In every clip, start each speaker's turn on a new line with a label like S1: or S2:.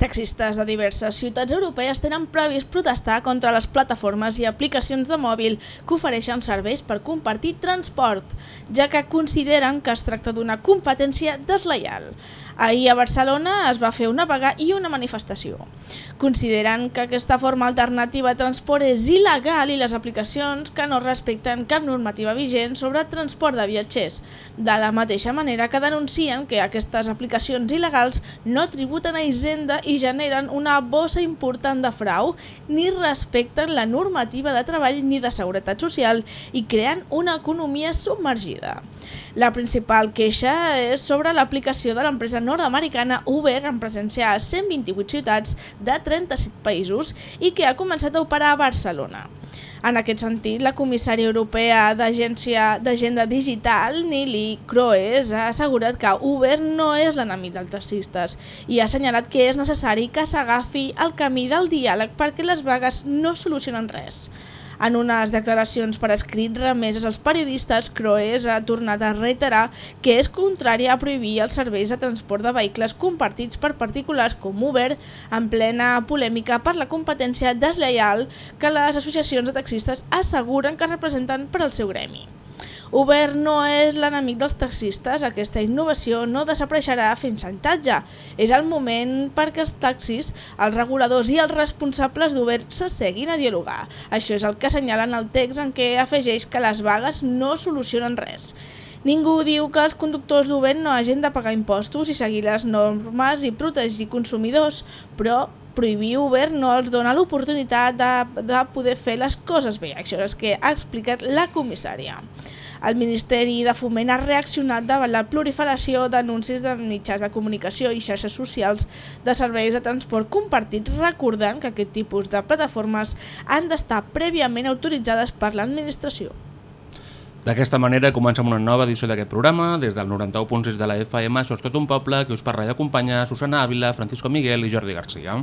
S1: Taxistes de diverses ciutats europees tenen previst protestar contra les plataformes i aplicacions de mòbil que ofereixen serveis per compartir transport, ja que consideren que es tracta d'una competència desleial. Ahir a Barcelona es va fer una vaga i una manifestació. Consideren que aquesta forma alternativa de transport és il·legal i les aplicacions que no respecten cap normativa vigent sobre transport de viatgers. De la mateixa manera que denuncien que aquestes aplicacions il·legals no tributen a Hisenda i generen una bossa important de frau, ni respecten la normativa de treball ni de seguretat social i creen una economia submergida. La principal queixa és sobre l'aplicació de l'empresa nord-americana Uber en presència a 128 ciutats de 37 països i que ha començat a operar a Barcelona. En aquest sentit, la comissària europea d'Agència d'Agenda Digital, Nili Kroes, ha assegurat que Uber no és l'enemic dels taxistes i ha assenyalat que és necessari que s'agafi el camí del diàleg perquè les vagues no solucionen res. En unes declaracions per escrit remeses als periodistes, Croes ha tornat a reiterar que és contrari a prohibir els serveis de transport de vehicles compartits per particulars com Uber, en plena polèmica per la competència desleial que les associacions de taxistes asseguren que representen per al seu gremi. Uber no és l'enemic dels taxistes, aquesta innovació no desapareixerà fins xantatge. És el moment perquè els taxis, els reguladors i els responsables d'Uber s'asseguin a dialogar. Això és el que assenyalen el text en què afegeix que les vagues no solucionen res. Ningú diu que els conductors d'Uber no hagin de pagar impostos i seguir les normes i protegir consumidors, però prohibir Uber no els dona l'oportunitat de, de poder fer les coses bé. Això és el que ha explicat la comissària. El Ministeri de Foment ha reaccionat davant la proliferació d'anuncis de mitjans de comunicació i xarxes socials de serveis de transport compartits, recordant que aquest tipus de plataformes han d'estar prèviament autoritzades per l'administració.
S2: D'aquesta manera comencem una nova edició d'aquest programa. Des del 91.6 de la FM, això és tot un poble, que us parla i acompanya Susana Ávila, Francisco Miguel i Jordi Garcia.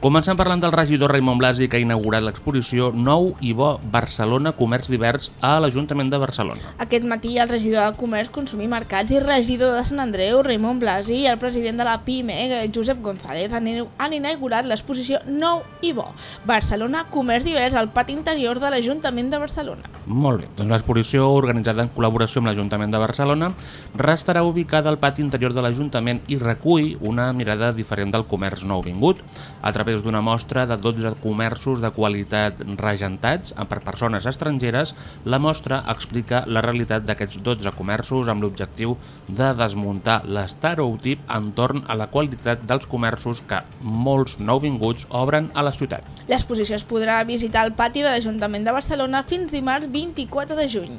S2: Comencem parlant del regidor Raimon Blasi que ha inaugurat l'exposició Nou i Bo Barcelona Comerç Divers a l'Ajuntament de Barcelona.
S1: Aquest matí el regidor de Comerç, Consum i Mercats i regidor de Sant Andreu, Raimon Blasi, i el president de la PIME, Josep González, han inaugurat l'exposició Nou i Bo Barcelona Comerç Divers al pati interior de l'Ajuntament de Barcelona.
S2: Molt bé, doncs l'exposició, organitzada en col·laboració amb l'Ajuntament de Barcelona, restarà ubicada al pati interior de l'Ajuntament i recull una mirada diferent del comerç nou vingut, a través d'una mostra de 12 comerços de qualitat regentats per persones estrangeres, la mostra explica la realitat d'aquests 12 comerços amb l'objectiu de desmuntar l'estereotip entorn a la qualitat dels comerços que molts nouvinguts obren a la ciutat.
S1: L'exposició es podrà visitar al pati de l'Ajuntament de Barcelona fins dimarts 24 de juny.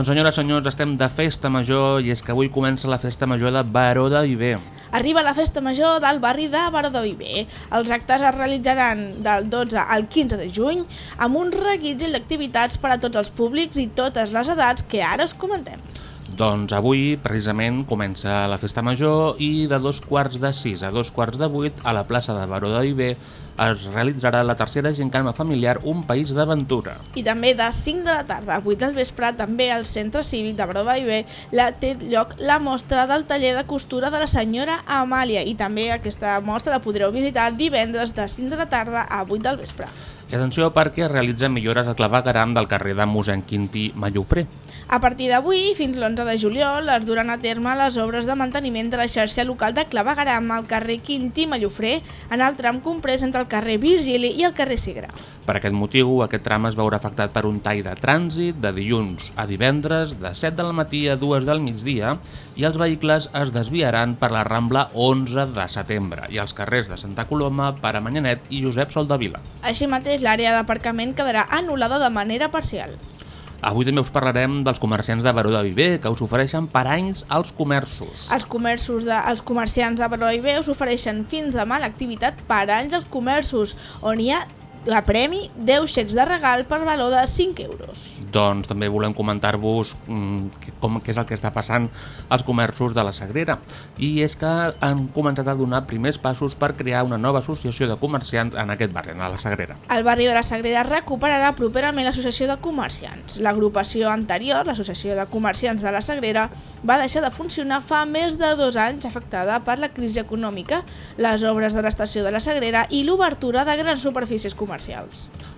S2: Doncs senyores, senyors, estem de festa major i és que avui comença la festa major de Baró de Viver.
S1: Arriba la festa major del barri de Baró de Viver. Els actes es realitzaran del 12 al 15 de juny amb un reguitzell d'activitats per a tots els públics i totes les edats que ara us comentem.
S2: Doncs avui, precisament, comença la festa major i de dos quarts de sis a dos quarts de vuit a la plaça de Baró de Viver es realitzarà la tercera gincana familiar Un País d'Aventura.
S1: I també de 5 de la tarda a 8 del vespre, també al Centre Cívic de Baró de Viver, la té lloc la mostra del taller de costura de la senyora Amàlia i també aquesta mostra la podreu visitar divendres de 5 de la tarda a 8 del vespre.
S2: I atenció perquè realitza millores al clavegaram del carrer de mossèn Quintí Mallofré.
S1: A partir d'avui, fins l'11 de juliol, es duran a terme les obres de manteniment de la xarxa local de clavegaram al carrer Quintí Mallofré, en el tram comprès entre el carrer Virgili i el carrer Segre.
S2: Per aquest motiu, aquest tram es veurà afectat per un tall de trànsit de dilluns a divendres de 7 del matí a 2 del migdia i els vehicles es desviaran per la Rambla 11 de setembre i els carrers de Santa Coloma, Pare Manyanet i Josep Soldavila.
S1: Així mateix, l'àrea d'aparcament quedarà anul·lada de manera parcial.
S2: Avui també us parlarem dels comerciants de Baró de Viver que us ofereixen per anys als comerços.
S1: Els, comerços de, els comerciants de Baró i Bé us ofereixen fins demà l'activitat per anys als comerços, on hi ha a premi 10 xecs de regal per valor de 5 euros.
S2: Doncs també volem comentar-vos mm, que- com què és el que està passant als comerços de la Sagrera. I és que han començat a donar primers passos per crear una nova associació de comerciants en aquest barri, a la Sagrera.
S1: El barri de la Sagrera recuperarà properament l'associació de comerciants. L'agrupació anterior, l'associació de comerciants de la Sagrera, va deixar de funcionar fa més de dos anys afectada per la crisi econòmica, les obres de l'estació de la Sagrera i l'obertura de grans superfícies comercials.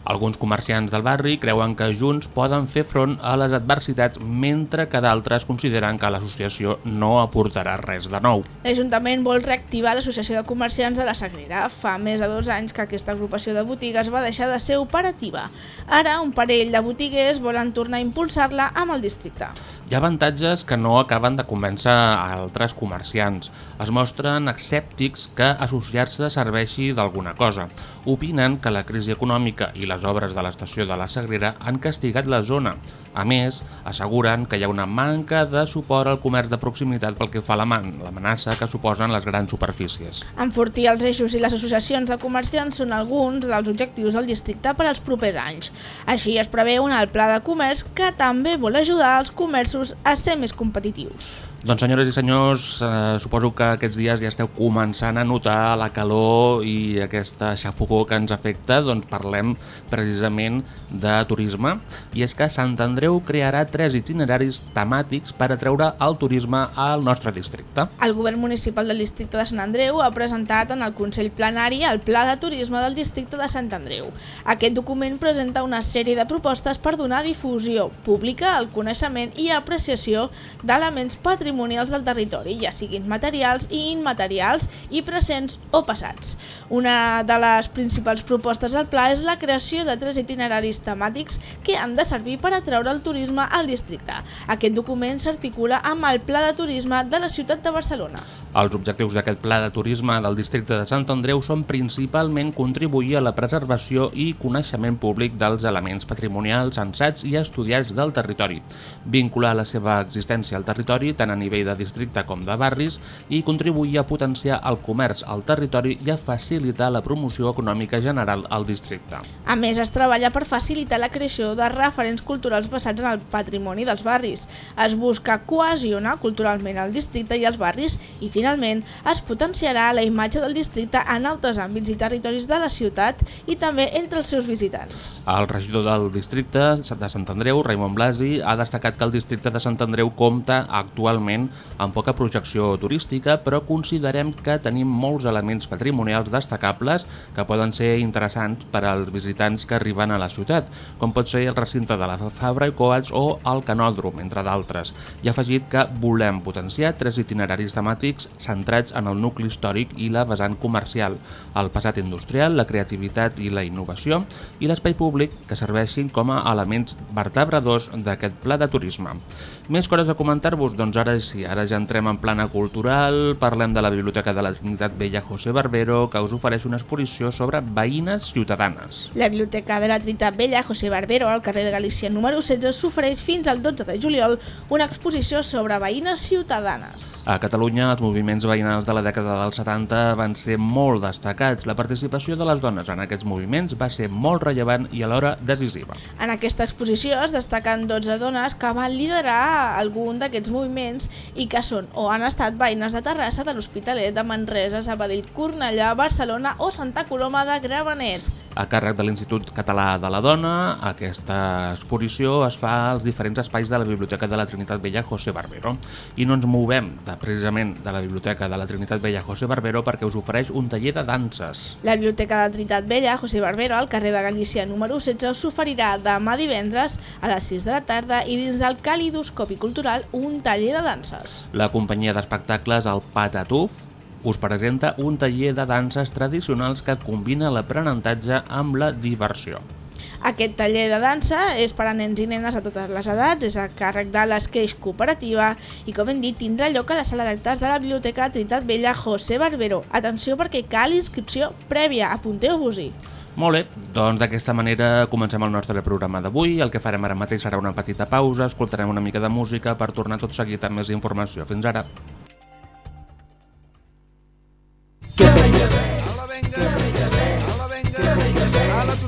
S2: Alguns comerciants del barri creuen que junts poden fer front a les adversitats mentre que d'altres consideren que l'associació no aportarà res de nou.
S1: L'Ajuntament vol reactivar l'Associació de Comerciants de la Sagrera. Fa més de dos anys que aquesta agrupació de botigues va deixar de ser operativa. Ara, un parell de botiguers volen tornar a impulsar-la amb el districte.
S2: Hi ha avantatges que no acaben de convèncer a altres comerciants. Es mostren escèptics que associar-se serveixi d'alguna cosa. Opinen que la crisi econòmica i les obres de l'estació de la Sagrera han castigat la zona. A més, asseguren que hi ha una manca de suport al comerç de proximitat pel que fa a l'amenaça que suposen les grans superfícies.
S1: Enfortir els eixos i les associacions de comerciants són alguns dels objectius del districte per als propers anys. Així es preveu en el pla de comerç que també vol ajudar els comerços a ser més competitius.
S2: Doncs senyores i senyors, eh, suposo que aquests dies ja esteu començant a notar la calor i aquesta xafogó que ens afecta, doncs parlem precisament de turisme. I és que Sant Andreu crearà tres itineraris temàtics per atreure el turisme al nostre districte.
S1: El govern municipal del districte de Sant Andreu ha presentat en el Consell Plenari el Pla de Turisme del districte de Sant Andreu. Aquest document presenta una sèrie de propostes per donar difusió pública al coneixement i apreciació d'elements patrimonials del territori, ja siguin materials i immaterials i presents o passats. Una de les principals propostes del pla és la creació de tres itineraris temàtics que han de servir per atraure el turisme al districte. Aquest document s'articula amb el Pla de Turisme de la ciutat de Barcelona.
S2: Els objectius d'aquest pla de turisme del districte de Sant Andreu són principalment contribuir a la preservació i coneixement públic dels elements patrimonials censats i estudiats del territori, vincular la seva existència al territori tant a nivell de districte com de barris i contribuir a potenciar el comerç al territori i a facilitar la promoció econòmica general al districte.
S1: A més, es treballa per facilitar la creació de referents culturals basats en el patrimoni dels barris. Es busca cohesionar culturalment el districte i els barris i, finalment, es potenciarà la imatge del districte en altres àmbits i territoris de la ciutat i també entre els seus visitants.
S2: El regidor del districte de Sant Andreu, Raimon Blasi, ha destacat que el districte de Sant Andreu compta actualment amb poca projecció turística, però considerem que tenim molts elements patrimonials destacables que poden ser interessants per als visitants que arriben a la ciutat, com pot ser el recinte de la Fabra i Coats o el Canòdrom, entre d'altres. I ha afegit que volem potenciar tres itineraris temàtics centrats en el nucli històric i la vessant comercial, el passat industrial, la creativitat i la innovació, i l'espai públic que serveixin com a elements vertebradors d'aquest pla de turisme. Més coses a comentar-vos? Doncs ara sí, ara ja entrem en plana cultural, parlem de la Biblioteca de la Trinitat Vella José Barbero, que us ofereix una exposició sobre veïnes ciutadanes.
S1: La Biblioteca de la Trinitat Vella José Barbero, al carrer de Galícia número 16, s'ofereix fins al 12 de juliol una exposició sobre veïnes ciutadanes.
S2: A Catalunya, els moviments veïnals de la dècada dels 70 van ser molt destacats. La participació de les dones en aquests moviments va ser molt rellevant i alhora decisiva.
S1: En aquesta exposició es destaquen 12 dones que van liderar algun d'aquests moviments i que són o han estat veïnes de Terrassa, de l'Hospitalet, de Manresa, Sabadell, Cornellà, Barcelona o Santa Coloma de Gramenet.
S2: A càrrec de l'Institut Català de la Dona, aquesta exposició es fa als diferents espais de la Biblioteca de la Trinitat Vella José Barbero. I no ens movem de, precisament de la Biblioteca de la Trinitat Vella José Barbero perquè us ofereix un taller de danses.
S1: La Biblioteca de Trinitat Vella, José Barbero, al carrer de Galícia número 16, us oferirà demà divendres a les 6 de la tarda i dins del calidoscopi cultural un taller de danses.
S2: La companyia d'espectacles El Patatuf us presenta un taller de danses tradicionals que combina l'aprenentatge amb la diversió.
S1: Aquest taller de dansa és per a nens i nenes a totes les edats, és a càrrec de l'Esqueix Cooperativa i, com hem dit, tindrà lloc a la sala d'actes de la Biblioteca Trinitat Vella José Barbero. Atenció perquè cal inscripció prèvia, apunteu-vos-hi.
S2: Molt bé, doncs d'aquesta manera comencem el nostre programa d'avui. El que farem ara mateix serà una petita pausa, escoltarem una mica de música per tornar tot seguit amb més informació. Fins ara.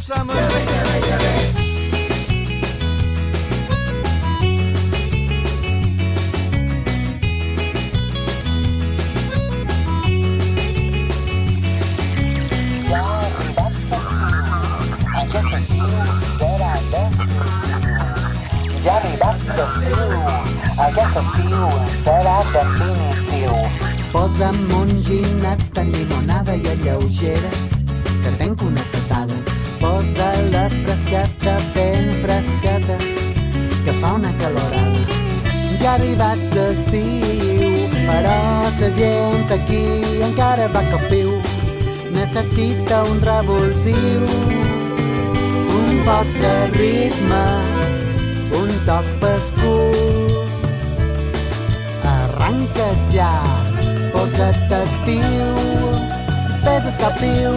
S3: Ja ha arribat l'estiu, aquest estiu serà definitiu. Posa'm un ginet en llimonada i alleugera, que tenc una setada. Posa la fresqueta ben fresqueta, que fa una calorada. Ja ha arribat l'estiu, però la gent aquí encara va cap piu. Necessita un revulsiu, un poc de ritme, un toc pescur. Arranca ja, posa't actiu, fes captiu.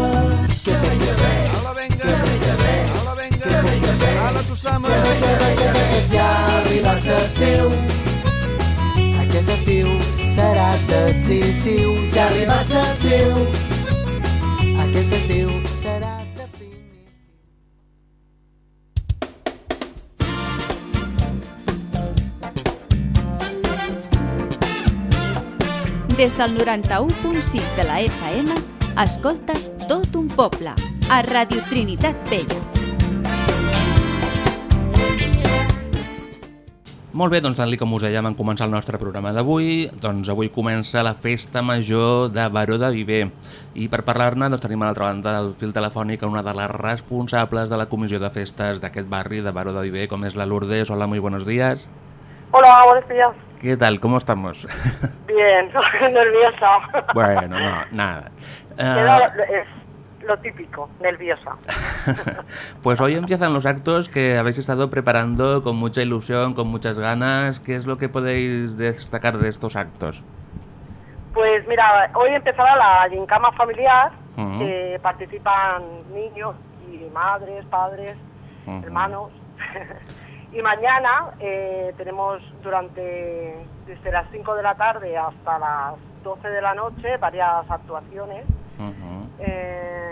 S3: Que bé, que bé, bé, que bé, que bé, que ja ha arribat l'estiu. Aquest estiu serà decisiu, ja ha arribat l'estiu. Aquest estiu serà.
S4: Des del 91.6 de la FM, escoltes tot un poble, a Radio Trinitat Vella.
S2: Molt bé, doncs tal com us dèiem en començar el nostre programa d'avui, doncs avui comença la festa major de Baró de Viver. I per parlar-ne doncs, tenim a l'altra banda del fil telefònic una de les responsables de la comissió de festes d'aquest barri de Baró de Viver, com és la Lourdes. Hola, muy buenos días.
S5: Hola, buenos días.
S2: ¿Qué tal? ¿Cómo estamos?
S5: Bien, nerviosa.
S2: bueno, no, nada.
S5: Queda
S2: Ah,
S5: lo- típico, nerviosa.
S2: pues hoy empiezan los actos que habéis estado preparando con mucha ilusión, con muchas ganas. ¿Qué es lo que podéis destacar de estos actos?
S5: Pues mira, hoy empezará la gincama familiar, que participan niños y madres, padres, hermanos. y mañana eh, tenemos durante desde las 5 de la tarde hasta las 12 de la noche varias actuaciones. Eh,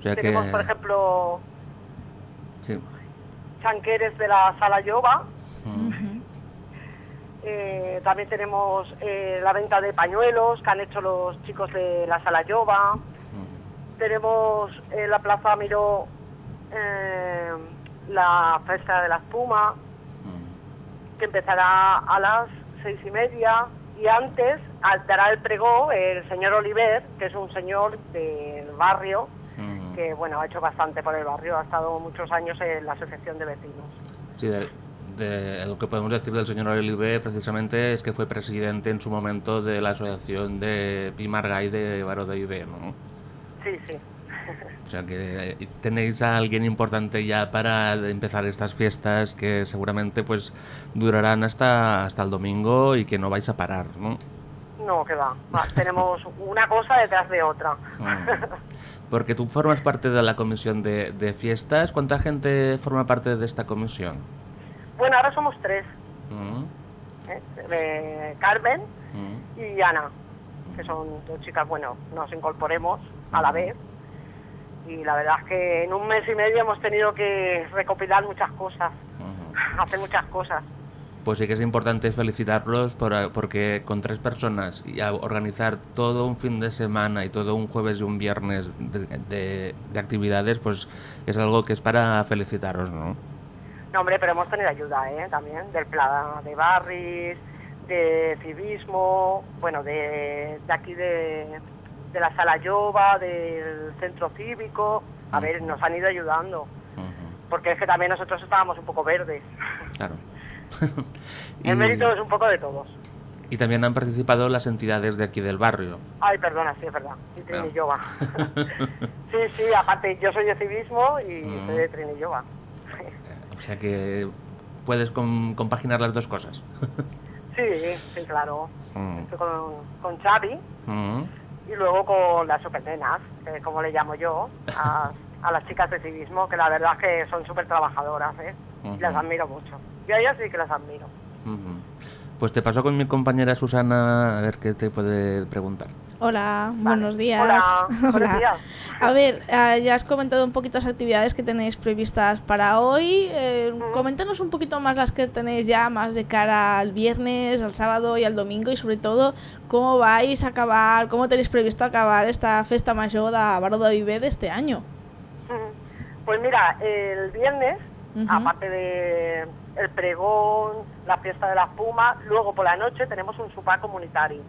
S2: O sea que...
S5: tenemos, por ejemplo,
S2: Sí.
S5: chanqueres de la sala yoga. Eh, también tenemos eh, la venta de pañuelos que han hecho los chicos de la sala Yoba. Tenemos en la Plaza Miró eh, la Festa de la Espuma, que empezará a las seis y media. Y antes dará el pregó el señor Oliver, que es un señor del barrio. Que bueno ha hecho bastante por el barrio, ha estado muchos años en la asociación de vecinos.
S2: Sí, de, de- lo que podemos decir del señor Olivé precisamente es que fue presidente en su momento de la asociación de Pimargay de Baró de Ibe, ¿no?
S5: Sí, sí.
S2: O sea que eh, tenéis a alguien importante ya para empezar estas fiestas que seguramente pues durarán hasta, hasta el domingo y que no vais a parar, ¿no?
S5: No, que va. Va, Tenemos una cosa detrás de otra.
S2: Porque tú formas parte de la comisión de, de fiestas. ¿Cuánta gente forma parte de esta comisión?
S5: Bueno, ahora somos tres.
S2: Mm,
S5: ¿eh? Eh, Carmen
S2: mm.
S5: y Ana, que son dos chicas, bueno, nos incorporemos a la vez. Y la verdad es que en un mes y medio hemos tenido que recopilar muchas cosas, hacer muchas cosas.
S2: Pues sí que es importante felicitarlos por- porque con tres personas y a organizar todo un fin de semana y todo un jueves y un viernes de, de- de actividades, pues es algo que es para felicitaros, ¿no?
S5: No, hombre, pero hemos tenido ayuda, ¿eh? También del plan de barris, de civismo, bueno, de, de aquí de, de la Sala Yoba, del centro cívico. A ver, nos han ido ayudando. Porque es que también nosotros estábamos un poco verdes.
S2: Claro.
S5: El mérito es un poco de todos.
S2: y también han participado las entidades de aquí del barrio.
S5: Ay, perdona, sí, es verdad. Y Trini
S2: Claro.
S5: Yoga. sí, sí, aparte yo soy de civismo y
S2: Mm.
S5: soy de Trini Yoga.
S2: O sea que puedes com- compaginar las dos cosas.
S5: Sí, sí, claro.
S2: Mm.
S5: Estoy con, con Xavi
S2: Mm.
S5: y luego con las supernenas, que como le llamo yo, a, a las chicas de civismo, que la verdad es que son súper trabajadoras, ¿eh? Y las admiro mucho. Yo a ellas sí que las admiro.
S2: Ujú. Pues te paso con mi compañera Susana a ver qué te puede preguntar.
S1: Hola, buenos días.
S5: Hola, buenos días.
S1: A ver, eh, ya has comentado un poquito las actividades que tenéis previstas para hoy. Eh, coméntanos un poquito más las que tenéis ya más de cara al viernes, al sábado y al domingo y sobre todo cómo vais a acabar, cómo tenéis previsto acabar esta festa mayor de Baró de Viver de este año.
S5: Pues mira, el viernes, Aparte de el pregón, la fiesta de las pumas, luego por la noche tenemos un sopar comunitario,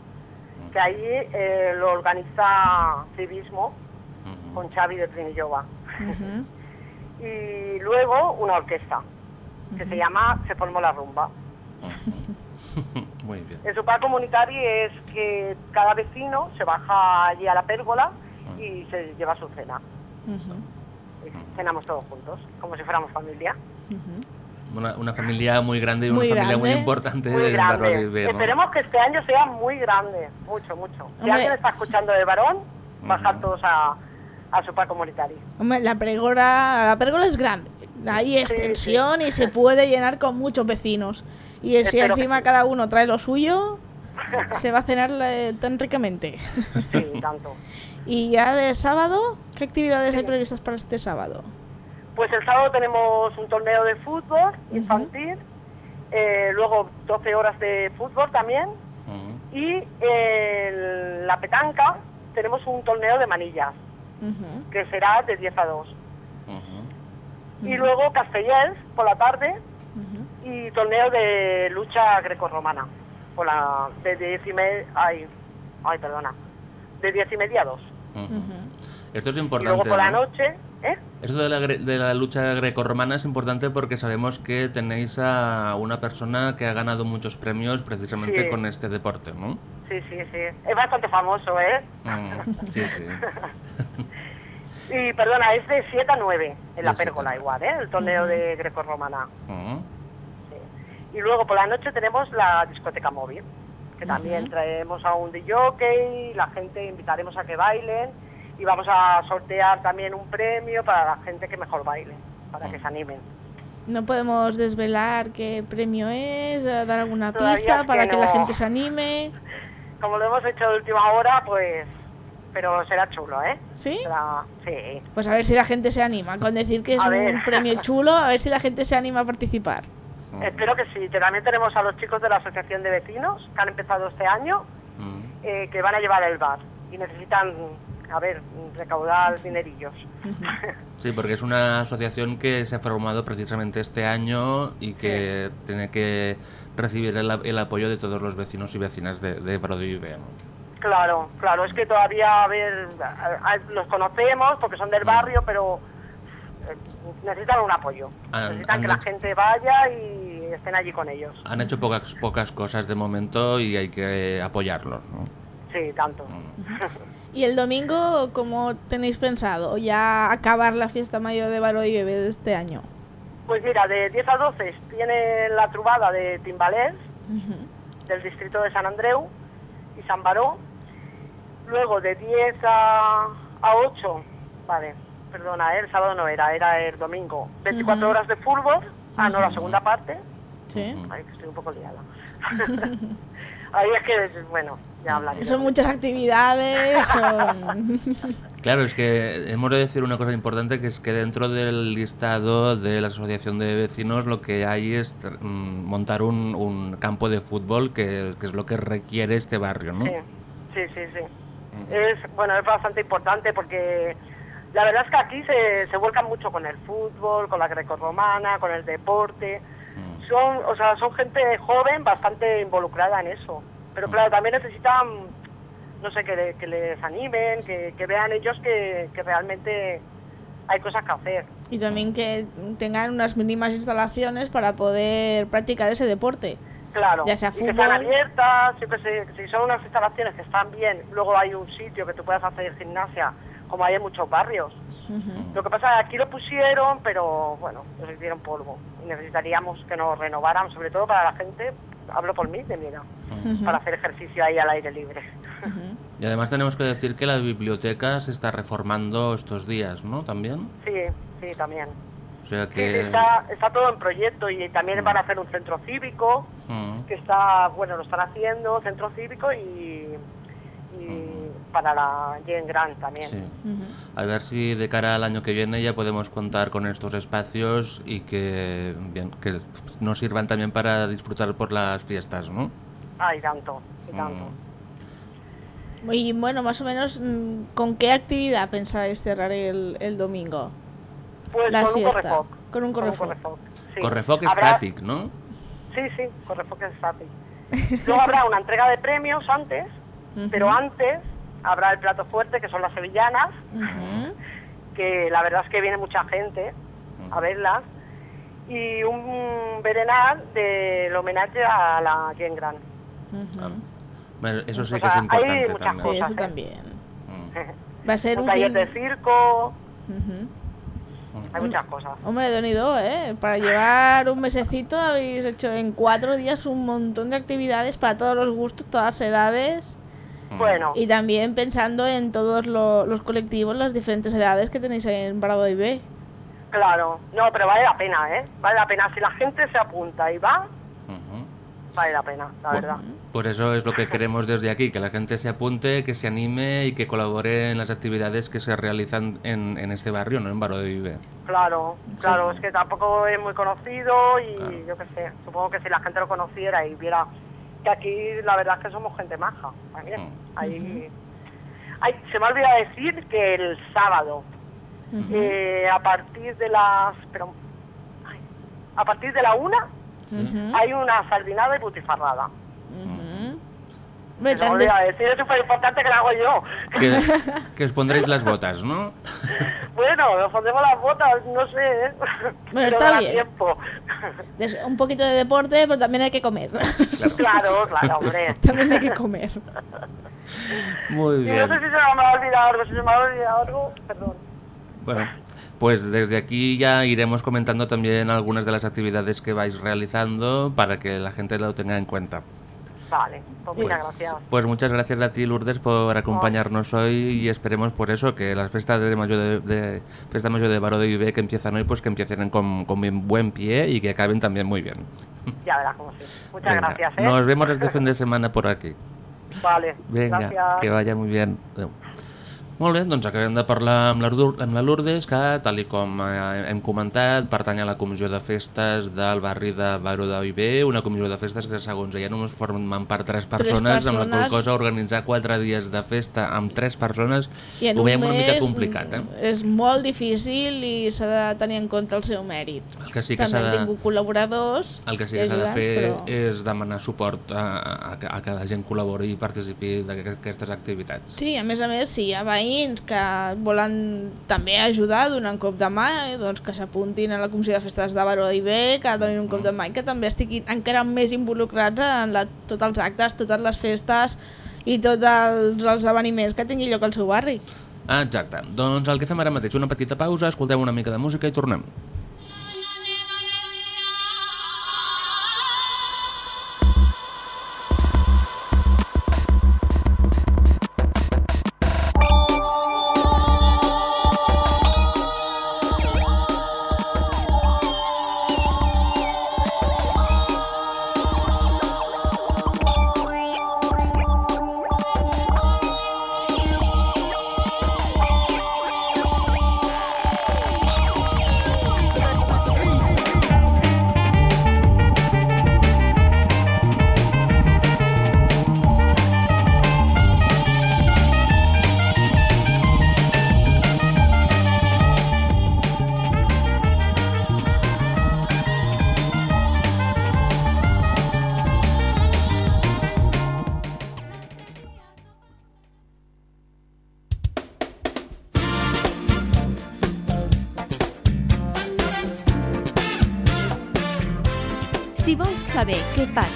S5: que ahí eh, lo organiza Civismo con Xavi de Trinillova. Y luego una orquesta, que se llama Se formó la rumba.
S2: Muy bien.
S5: El sopar comunitario es que cada vecino se baja allí a la pérgola y se lleva su cena. Cenamos todos juntos, como si fuéramos familia.
S2: Una, una familia muy grande y
S5: Muy
S2: una familia muy
S5: grande.
S2: importante
S5: Muy
S2: del barrio
S5: grande.
S2: ¿no?
S5: Esperemos que este año sea muy grande, mucho, mucho. Si
S1: Hombre.
S5: alguien está escuchando de varón, bajar todos a, a sopar comunitario.
S1: Hombre, la pregora, la pérgola es grande. Hay extensión y se puede llenar con muchos vecinos. Y si
S5: Espero que
S1: encima cada uno trae lo suyo, se va a cenar eh, tan ricamente.
S5: Sí, tanto.
S1: y ya de sábado, ¿qué actividades hay previstas para este sábado?
S5: Pues el sábado tenemos un torneo de fútbol infantil, eh, luego 12 horas de fútbol también, y en la petanca tenemos un torneo de manillas, que será de 10 a 2. Y luego Castellers por la tarde y torneo de lucha grecorromana, por la, de 10 y media, ay, ay, perdona, de 10 y media a 2.
S2: Esto es
S5: Y luego
S2: importante.
S5: por la
S2: ¿no?
S5: noche, ¿eh?
S2: Esto de la, de la lucha grecorromana es importante porque sabemos que tenéis a una persona que ha ganado muchos premios precisamente
S5: Sí.
S2: con este deporte, ¿no?
S5: Sí, sí, sí. Es bastante famoso, ¿eh?
S2: Mm, sí, sí.
S5: Y perdona, es de 7 a 9 en la
S2: De siete
S5: pérgola igual, ¿eh? El torneo de grecorromana.
S2: Mm.
S5: Y luego por la noche tenemos la discoteca móvil, que también traemos a un DJ, la gente invitaremos a que bailen y vamos a sortear también un premio para la gente que mejor baile, para que se animen.
S1: No podemos desvelar qué premio es, eh, dar alguna
S5: Todavía
S1: pista para
S5: que
S1: que la gente se anime.
S5: Como lo hemos hecho de última hora, pues... Pero será chulo, ¿eh?
S1: ¿Sí?
S5: Será- Sí.
S1: Pues a ver si la gente se anima. Con decir que es
S5: A
S1: un
S5: ver.
S1: premio chulo, a ver si la gente se anima a participar.
S5: Espero que sí, que también tenemos a los chicos de la Asociación de Vecinos, que han empezado este año, eh, que van a llevar el bar y necesitan, a ver, recaudar dinerillos.
S2: Sí, porque es una asociación que se ha formado precisamente este año y que tiene que recibir el, el apoyo de todos los vecinos y vecinas de, de Brodivive, ¿no?
S5: Claro, claro, es que todavía, a ver, a- a- los conocemos porque son
S2: Mm.
S5: del barrio, pero necesitan un apoyo.
S2: Han-
S5: necesitan
S2: han
S5: que la gente vaya y estén allí con ellos.
S2: Han hecho pocas, pocas cosas de momento y hay que apoyarlos, ¿no?
S5: Sí, tanto.
S1: ¿Y el domingo cómo tenéis pensado? ¿Ya acabar la fiesta mayor de Baró y Bebé de este año?
S5: Pues mira, de 10 a 12 tiene la trubada de Timbalés, del distrito de San Andreu y San Baró. Luego de 10 a, a 8, vale, perdona, el sábado no era, era el domingo. 24
S1: Ujú.
S5: horas de fútbol, ah, no, la segunda parte.
S1: Sí.
S5: Ay, que estoy un poco liada. Ahí es que, bueno, ya hablaré.
S1: Son muchas actividades, son...
S2: Claro, es que hemos de decir una cosa importante, que es que dentro del listado de la Asociación de Vecinos lo que hay es mm, montar un, un campo de fútbol, que, que es lo que requiere este barrio, ¿no?
S5: Sí, sí, sí, sí. Es, bueno, es bastante importante porque la verdad es que aquí se, se vuelcan mucho con el fútbol, con la grecorromana, con el deporte. Son, o sea, son gente joven bastante involucrada en eso. Pero claro, también necesitan, no sé, que, le- que les animen, que, que vean ellos que, que realmente hay cosas que hacer.
S1: Y también que tengan unas mínimas instalaciones para poder practicar ese deporte.
S5: Claro,
S1: Ya sea
S5: y que sean abiertas, que sé, si son unas instalaciones que están bien, luego hay un sitio que tú puedas hacer gimnasia, como hay en muchos barrios. Lo que pasa es que aquí lo pusieron, pero bueno, nos hicieron polvo. Y necesitaríamos que nos renovaran, sobre todo para la gente, hablo por mí, de mira, para hacer ejercicio ahí al aire libre.
S2: Y además tenemos que decir que la biblioteca se está reformando estos días, ¿no? También.
S5: Sí, sí, también.
S2: O sea
S5: sí,
S2: que...
S5: está, está todo en proyecto y también van a hacer un centro cívico,
S2: Mm.
S5: que está, bueno, lo están haciendo, centro cívico y, y para la Jen Grant también.
S2: Sí. A ver si de cara al año que viene ya podemos contar con estos espacios y que, bien, que nos sirvan también para disfrutar por las fiestas, ¿no?
S5: Ay, tanto, y tanto.
S1: Y bueno, más o menos, mm, ¿con qué actividad pensáis cerrar el, el domingo?
S5: Pues
S1: la
S5: con
S1: fiesta.
S5: un correfoc.
S1: Con un
S5: Con
S1: correfoc.
S5: sí.
S2: Correfoc
S5: Habrá-
S2: Static, ¿no?
S5: Sí, sí, correfoc estático. Luego habrá una entrega de premios antes, pero antes habrá el plato fuerte, que son las sevillanas, que la verdad es que viene mucha gente a verlas, y un berenal del homenaje a la Jen Grant.
S2: Bueno, Eso sí
S5: O
S2: que es
S5: hay
S2: importante
S5: muchas
S2: también.
S1: Sí,
S5: cosas,
S1: eso
S5: ¿eh?
S1: también. Va a ser
S5: un
S1: un
S5: taller
S1: fin...
S5: de circo, hay muchas cosas.
S1: Hombre, de unido, ¿eh? Para llevar un mesecito habéis hecho en cuatro días un montón de actividades para todos los gustos, todas las edades.
S5: Bueno,
S1: Y también pensando en todos lo- los colectivos, las diferentes edades que tenéis en Barado y B.
S5: claro, no, pero vale la pena, ¿eh? Vale la pena. Si la gente se apunta y va, vale la pena, la
S2: Por-
S5: verdad.
S2: Por eso es lo que queremos desde aquí, que la gente se apunte, que se anime y que colabore en las actividades que se realizan en, en este barrio, ¿no? En Baró de Vive.
S5: Claro, claro, es que tampoco es muy conocido y yo qué sé, supongo que si la gente lo conociera y viera que aquí la verdad es que somos gente maja, también. Ahí, Ay, se me ha olvidado decir que el sábado, eh, a partir de las, pero, ay, a partir de la una, hay una sardinada y butifarrada. Me olvidado decir, es súper importante que lo hago yo.
S2: Que, que os pondréis las botas, ¿no?
S5: Bueno, nos pondremos las botas, no sé, ¿eh? Pero
S1: está bien.
S5: tiempo.
S1: un poquito de deporte, pero también hay que comer.
S5: Claro, claro, hombre.
S1: también hay que comer.
S2: Muy
S5: Y no
S2: bien.
S5: sé si se me ha olvidado algo, si se me ha olvidado algo, perdón.
S2: Bueno, pues desde aquí ya iremos comentando también algunas de las actividades que vais realizando para que la gente lo tenga en cuenta.
S5: Vale, pues muchas gracias.
S2: Pues muchas gracias a ti, Lourdes, por acompañarnos hoy y esperemos por eso que las fiestas de mayo de, de fiesta mayor de Baró de Vive que empiezan hoy, pues que empiecen con, con bien buen pie y que acaben también muy bien.
S5: Ya verás cómo sí. Muchas
S2: Venga,
S5: gracias, ¿eh?
S2: Nos vemos este fin de semana por aquí.
S5: Vale,
S2: Vinga,
S5: gracias.
S2: que vaya muy bien. Molt bé, doncs acabem de parlar amb la, Dur- amb la Lourdes, que, tal i com eh, hem comentat, pertany a la comissió de festes del barri de Baró de Viver, una comissió de festes que, segons ella, només formen part tres persones, amb la qual
S1: persones.
S2: cosa organitzar quatre dies de festa amb tres persones
S1: I
S2: ho veiem una mica complicat, eh?
S1: És molt difícil i s'ha de tenir en compte el seu mèrit.
S2: El que sí que
S1: També
S2: s'ha
S1: hem
S2: de...
S1: tingut col·laboradors
S2: El que sí que s'ha de fer
S1: però...
S2: és demanar suport a, a, a que la gent col·labori i participi d'aquestes activitats.
S1: Sí, a més a més, si hi ha veïns que volen també ajudar, donar un cop de mà, eh, doncs que s'apuntin a la Comissió de Festes de Baró i Bé, que donin un cop de mà i que també estiguin encara més involucrats en la, tots els actes, totes les festes i tots els, els esdeveniments que tingui lloc al seu barri.
S2: Exacte. Doncs el que fem ara mateix, una petita pausa, escoltem una mica de música i tornem.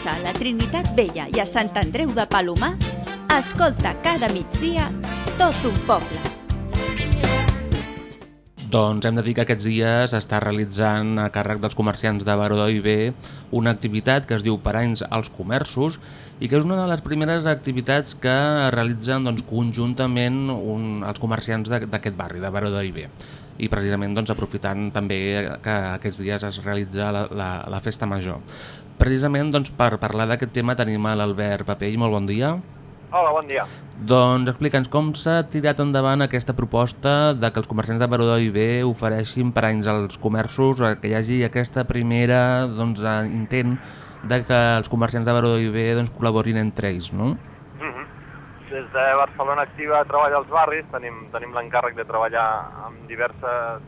S4: Què passa a la Trinitat Vella i a Sant Andreu de Palomar, escolta cada migdia tot un poble.
S2: Doncs hem de dir que aquests dies està realitzant a càrrec dels comerciants de Baró d'Oiber una activitat que es diu Paranys als Comerços i que és una de les primeres activitats que realitzen doncs, conjuntament un, els comerciants d'aquest barri, de Baró d'Oiber. I precisament doncs, aprofitant també que aquests dies es realitza la, la, la festa major. Precisament doncs, per parlar d'aquest tema tenim l'Albert Papell, molt bon dia.
S6: Hola, bon dia.
S2: Doncs explica'ns com s'ha tirat endavant aquesta proposta de que els comerciants de Baró d'Oiber ofereixin per anys als comerços, que hi hagi aquesta primera doncs, intent de que els comerciants de Baró d'Oiber doncs, col·laborin entre ells, no?
S6: Mhm. Des de Barcelona Activa Treballa als Barris tenim, tenim l'encàrrec de treballar amb diverses,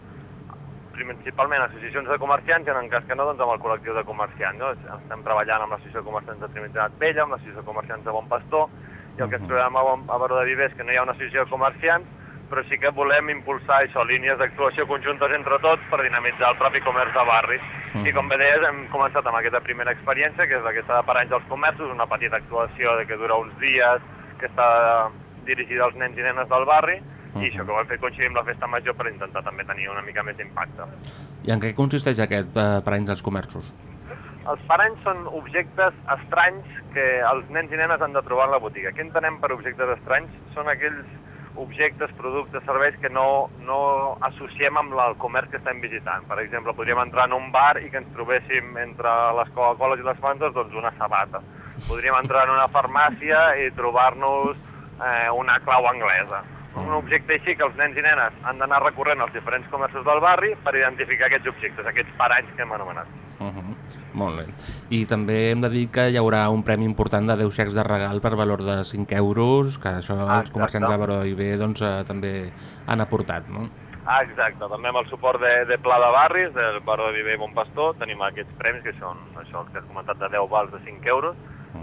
S6: principalment associacions de comerciants i en el cas que no, doncs amb el col·lectiu de comerciants. No? Estem treballant amb l'Associació de Comerciants de Trinitat Vella, amb l'Associació de Comerciants de Bon Pastor, i el que ens trobem a, Bon, a Baró de Viver és que no hi ha una associació de comerciants, però sí que volem impulsar això, línies d'actuació conjuntes entre tots per dinamitzar el propi comerç de barri. I com bé deies, hem començat amb aquesta primera experiència, que és aquesta de per anys als comerços, una petita actuació de que dura uns dies, que està dirigida als nens i nenes del barri, i això que ho hem fet coincidir amb la festa major per intentar també tenir una mica més d'impacte.
S2: I en què consisteix aquest eh, per anys als comerços?
S6: Els paranys són objectes estranys que els nens i nenes han de trobar a la botiga. Què entenem per objectes estranys? Són aquells objectes, productes, serveis que no, no associem amb el comerç que estem visitant. Per exemple, podríem entrar en un bar i que ens trobéssim entre les Coca-Coles i les Fantes doncs una sabata. Podríem entrar en una farmàcia i trobar-nos eh, una clau anglesa. Un objecte així que els nens i nenes han d'anar recorrent als diferents comerços del barri per identificar aquests objectes, aquests paranys que hem anomenat.
S2: Uh -huh. Molt bé. I també hem de dir que hi haurà un premi important de 10 xecs de regal per valor de 5 euros, que això els
S6: Exacte.
S2: comerciants de Baró d'Oiber doncs, eh, també han aportat, no?
S6: Ah, exacte. També amb el suport de, de Pla de Barris, del Baró de Viver i Bon Pastor, tenim aquests premis que són això que has comentat de 10 vals de 5 euros,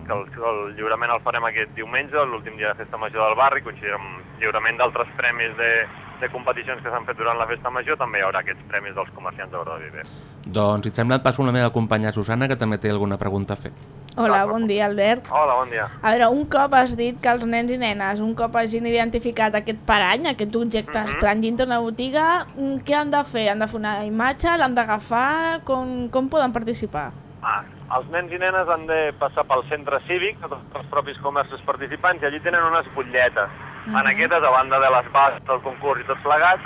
S6: que el, el lliurament el farem aquest diumenge, l'últim dia de festa major del barri, coincidint amb lliurament d'altres premis de, de competicions que s'han fet durant la festa major, també hi haurà aquests premis dels comerciants de de Viver.
S2: Doncs, si et sembla, et passo la meva companya Susana, que també té alguna pregunta a fer.
S1: Hola, bon dia, Albert.
S6: Hola, bon dia.
S1: A veure, un cop has dit que els nens i nenes, un cop hagin identificat aquest parany, aquest objecte
S6: Mhm.
S1: estrany dintre una botiga, mm, què han de fer? Han de fer una imatge? L'han d'agafar? Com, com poden participar?
S6: Ah, els nens i nenes han de passar pel centre cívic, tots els propis comerços participants, i allí tenen unes butlletes. En aquestes, a banda de les bases del concurs i tot plegat,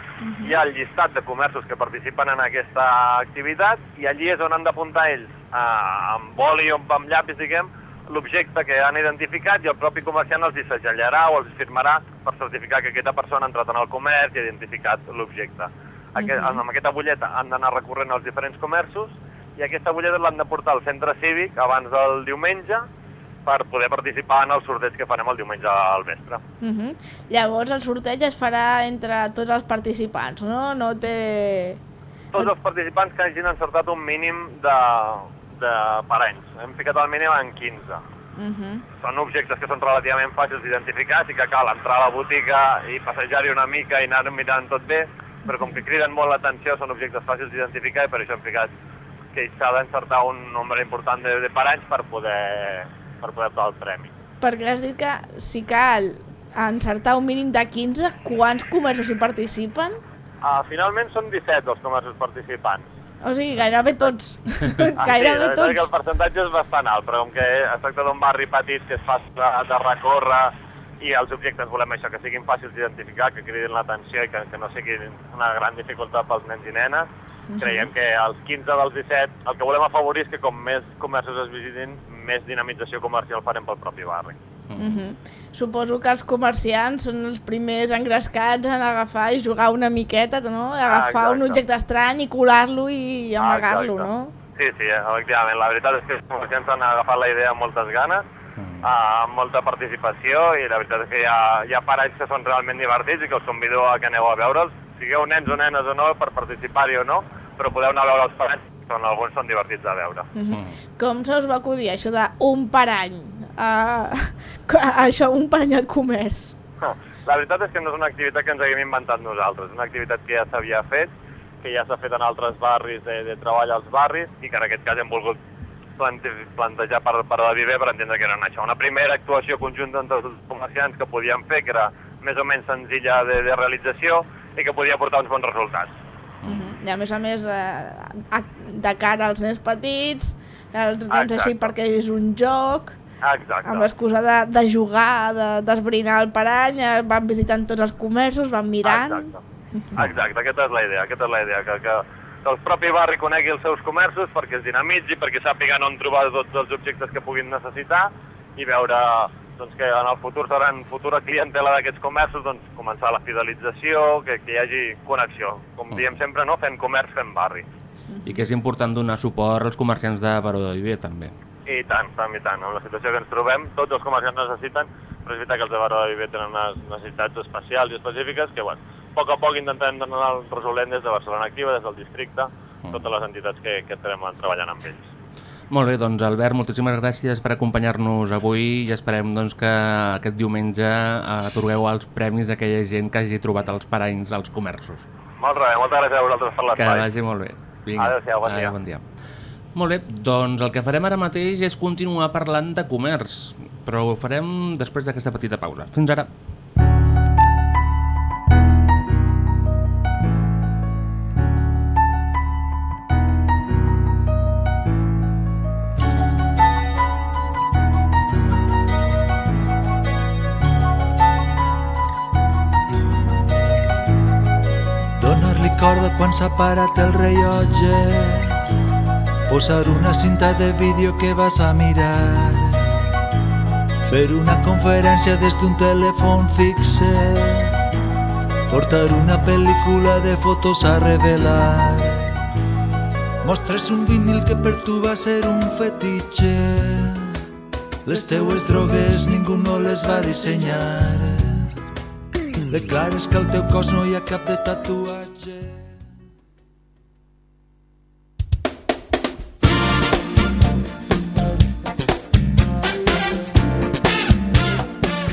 S6: hi ha el llistat de comerços que participen en aquesta activitat i allí és on han d'apuntar ells, eh, amb boli o amb llapis, diguem, l'objecte que han identificat i el propi comerciant els hi segellarà o els firmarà per certificar que aquesta persona ha entrat en el comerç i ha identificat l'objecte. Aquest, Amb aquesta butlleta han d'anar recorrent als diferents comerços i aquesta butlleta l'han de portar al centre cívic abans del diumenge per poder participar en el sorteig que farem el diumenge al vespre.
S1: Uh -huh. Llavors el sorteig es farà entre tots els participants, no? No té...
S6: Tots els participants que hagin encertat un mínim de, de parenys. Hem ficat el mínim en 15.
S1: Uh -huh.
S6: Són objectes que són relativament fàcils d'identificar, sí que cal entrar a la botiga i passejar-hi una mica i anar mirant tot bé, però com que criden molt l'atenció són objectes fàcils d'identificar i per això hem ficat que s'ha d'encertar un nombre important de, de parenys per poder, per poder optar al premi.
S1: Perquè has dit que si cal encertar un mínim de 15, quants comerços hi participen?
S6: Uh, finalment són 17 els comerços participants.
S1: O sigui, gairebé tots.
S6: Ah, sí,
S1: gairebé
S6: és que el
S1: tots.
S6: percentatge és bastant alt, però com que es tracta d'un barri petit que és fàcil de, de recórrer i els objectes volem això, que siguin fàcils d'identificar, que cridin l'atenció i que, que no siguin una gran dificultat pels nens i nenes, creiem que els 15 dels 17 el que volem afavorir és que com més comerços es visitin, més dinamització comercial farem pel propi barri.
S1: Uh -huh. Suposo que els comerciants són els primers engrescats en agafar i jugar una miqueta, no? Agafar
S6: Ah,
S1: un objecte estrany i colar-lo i amagar-lo,
S6: exacte.
S1: no?
S6: Sí, sí, efectivament. La veritat és que els comerciants han agafat la idea amb moltes ganes, ah, amb molta participació, i la veritat és que hi ha, hi ha paranys que són realment divertits i que us convido a que aneu a veure'ls. Sigueu nens o nenes o no, per participar-hi o no, però podeu anar a veure els paranys, són, alguns són divertits de veure.
S1: Uh -huh. Com se us va acudir això d'un parany? Uh, això, un parany al comerç.
S6: La veritat és que no és una activitat que ens haguem inventat nosaltres, és una activitat que ja s'havia fet, que ja s'ha fet en altres barris de, de treball als barris i que en aquest cas hem volgut plante, plantejar per, per la Viver per entendre que era això. Una primera actuació conjunta entre els comerciants que podíem fer, que era més o menys senzilla de, de realització i que podia portar uns bons resultats.
S1: Uh -huh. I a més a més, eh, de cara als nens petits, els nens així perquè és un joc,
S6: Exacte.
S1: amb l'excusa de, de jugar, de- d'esbrinar el parany, eh, van visitant tots els comerços, van mirant...
S6: Exacte. Exacte, aquesta és la idea, aquesta és la idea, que, que, que el propi barri conegui els seus comerços perquè es dinamitzi, perquè sàpiguen on trobar tots els objectes que puguin necessitar i veure doncs, que en el futur seran futura clientela d'aquests comerços, doncs, començar la fidelització, que, que hi hagi connexió. Com diem sempre, no? fent comerç, fent barri.
S2: I que és important donar suport als comerciants de Baró de Viver, també.
S6: I tant, tant i tant. Amb la situació que ens trobem, tots els comerciants necessiten, però és veritat que els de Baró de Viver tenen unes necessitats especials i específiques que, bueno, a poc a poc intentem anar resolent des de Barcelona Activa, des del districte, totes les entitats que, que estarem treballant amb ells.
S2: Molt bé, doncs Albert, moltíssimes gràcies per acompanyar-nos avui i esperem doncs, que aquest diumenge eh, atorgueu els premis a aquella gent que hagi trobat els paranys als comerços.
S6: Molt bé, moltes gràcies a vosaltres per
S2: Que
S6: l'espai.
S2: vagi molt bé.
S6: Adéu-siau, bon
S2: Adéu, bon dia. Molt bé, doncs el que farem ara mateix és continuar parlant de comerç, però ho farem després d'aquesta petita pausa. Fins ara.
S7: Donar-li corda quan s'ha parat el rellotge. Posar una cinta de vídeo que vas a mirar. Fer una conferència des d'un telèfon fixe Portar una pel·lícula de fotos a revelar. Mostres un vinil que per tu va ser un fetitxe. Les teues drogues ningú no les va dissenyar. Declares que al teu cos no hi ha cap de tatuatge.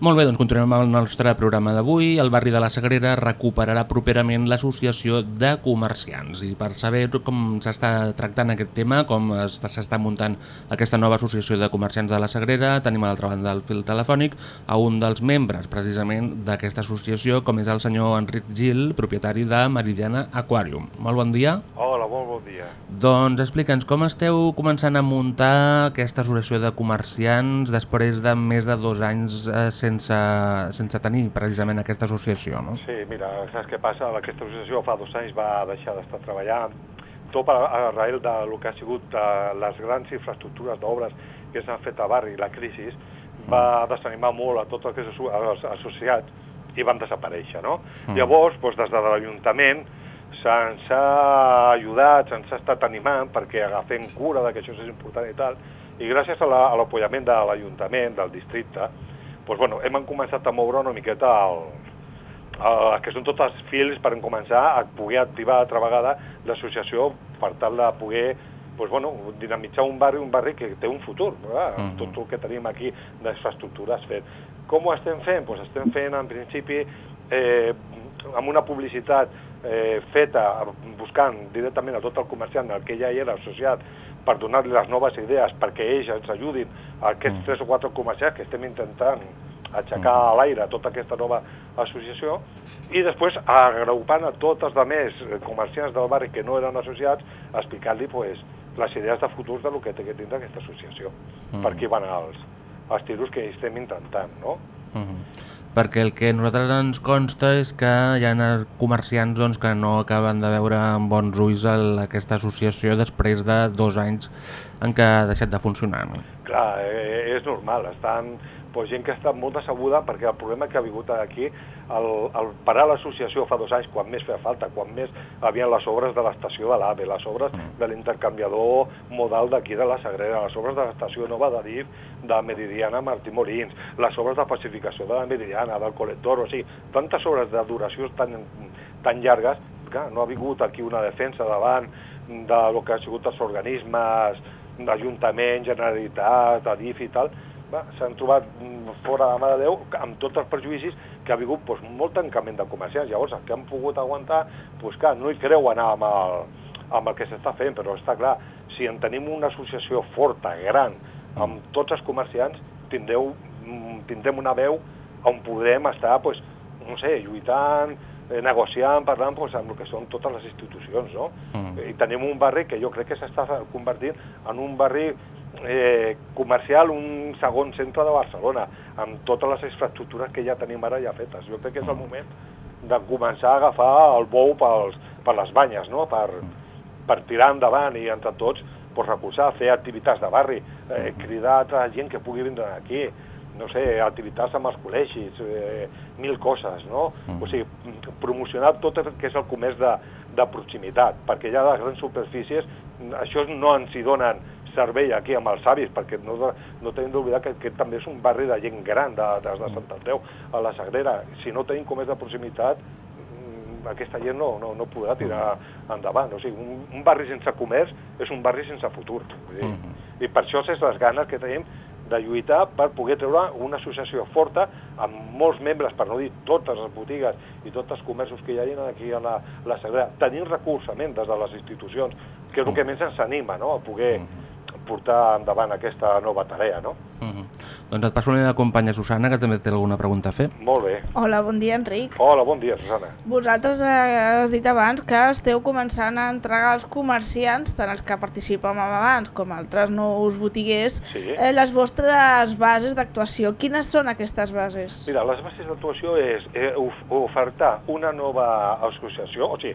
S2: Molt bé, doncs continuem amb el nostre programa d'avui. El barri de la Sagrera recuperarà properament l'associació de comerciants. I per saber com s'està tractant aquest tema, com està- s'està muntant aquesta nova associació de comerciants de la Sagrera, tenim a l'altra banda del fil telefònic a un dels membres precisament d'aquesta associació, com és el senyor Enric Gil, propietari de Meridiana Aquarium. Molt bon dia.
S8: Hola, molt bon dia.
S2: Doncs explica'ns com esteu començant a muntar aquesta associació de comerciants després de més de dos anys eh, sense, sense tenir precisament aquesta associació, no?
S8: Sí, mira, saps què passa? Aquesta associació fa dos anys va deixar d'estar treballant tot a, arrel de lo que ha sigut eh, les grans infraestructures d'obres que s'han fet a barri, la crisi, va desanimar molt a tots els associats i van desaparèixer, no?
S9: Mm.
S8: Llavors, doncs, des de l'Ajuntament se'ns ha ajudat, se'ns ha estat animant perquè agafem cura de que això és important i tal, i gràcies a la- l'apoyament de l'Ajuntament, del districte, doncs, bueno, hem començat a moure una miqueta el, el, que són tots els fils per començar a poder activar altra vegada l'associació per tal de poder doncs, bueno, dinamitzar un barri, un barri que té un futur, ¿verdad?
S2: Mhm.
S8: tot el que tenim aquí d'infraestructures fet. Com ho estem fent? Pues estem fent, en principi, eh, amb una publicitat eh, feta buscant directament a tot el comerciant al que ja hi era associat per donar-li les noves idees perquè ells ens ajudin a aquests tres o quatre comerciants que estem intentant aixecar a l'aire tota aquesta nova associació i després agrupant a tots els altres comerciants del barri que no eren associats explicant-li pues, les idees de futurs del que té que tindre aquesta associació
S2: Mm.
S8: per aquí van els, els tiros que estem intentant no?
S2: Mhm. Perquè el que a nosaltres ens consta és que hi ha comerciants doncs, que no acaben de veure amb bons ulls el, aquesta associació després de dos anys en què ha deixat de funcionar. No?
S8: Clar, eh, és normal, estan pues, gent que està molt decebuda perquè el problema que ha vingut aquí, el, el parar l'associació fa dos anys, quan més feia falta, quan més havien les obres de l'estació de l'AVE, les obres de l'intercanviador modal d'aquí de la Sagrera, les obres de l'estació nova de DIF, de Meridiana Martí Molins, les obres de pacificació de la Meridiana, del col·lector, o sigui, tantes obres de duració tan, tan llargues, clar, no ha vingut aquí una defensa davant de lo que ha sigut els organismes d'Ajuntament, Generalitat, Adif i tal, s'han trobat mm, fora de la mà de Déu amb tots els prejudicis que ha vingut doncs, molt tancament de comerciants. Llavors, el que han pogut aguantar, doncs clar, no hi creu anar amb el, amb el que s'està fent, però està clar, si en tenim una associació forta, gran, amb tots els comerciants, tindreu, mm, tindrem una veu on podrem estar, doncs, no sé, lluitant, eh, negociant, parlant doncs, amb el que són totes les institucions, no?
S2: Mm.
S8: I tenim un barri que jo crec que s'està convertint en un barri eh, comercial, un segon centre de Barcelona, amb totes les infraestructures que ja tenim ara ja fetes. Jo crec que és el moment de començar a agafar el bou pels, per les banyes, no? per, per tirar endavant i entre tots pues, recolzar, fer activitats de barri, eh, cridar a altra gent que pugui vindre aquí, no sé, activitats amb els col·legis, eh, mil coses, no? O sigui, promocionar tot el que és el comerç de, de proximitat, perquè ja les grans superfícies, això no ens hi donen servei aquí amb els avis, perquè no, no tenim d'oblidar que aquest també és un barri de gent gran de, de, de Sant Andreu, a la Sagrera. Si no tenim comerç de proximitat, mm, aquesta gent no, no, no podrà tirar endavant. O sigui, un, un barri sense comerç és un barri sense futur. Vull dir. I per això és les ganes que tenim de lluitar per poder treure una associació forta amb molts membres, per no dir totes les botigues i tots els comerços que hi ha aquí a la, la Sagrera, tenint recolzament des de les institucions, que és el que més ens anima no? a poder portar endavant aquesta nova tarea. No?
S2: Mhm. Doncs et passo la meva companya Susana, que també té alguna pregunta a fer.
S8: Molt bé.
S1: Hola, bon dia, Enric.
S8: Hola, bon dia, Susana.
S1: Vosaltres eh, has dit abans que esteu començant a entregar als comerciants, tant els que participem abans com altres nous botiguers,
S8: Sí.
S1: eh, les vostres bases d'actuació. Quines són aquestes bases?
S8: Mira, les bases d'actuació és eh, of- ofertar una nova associació, o sigui,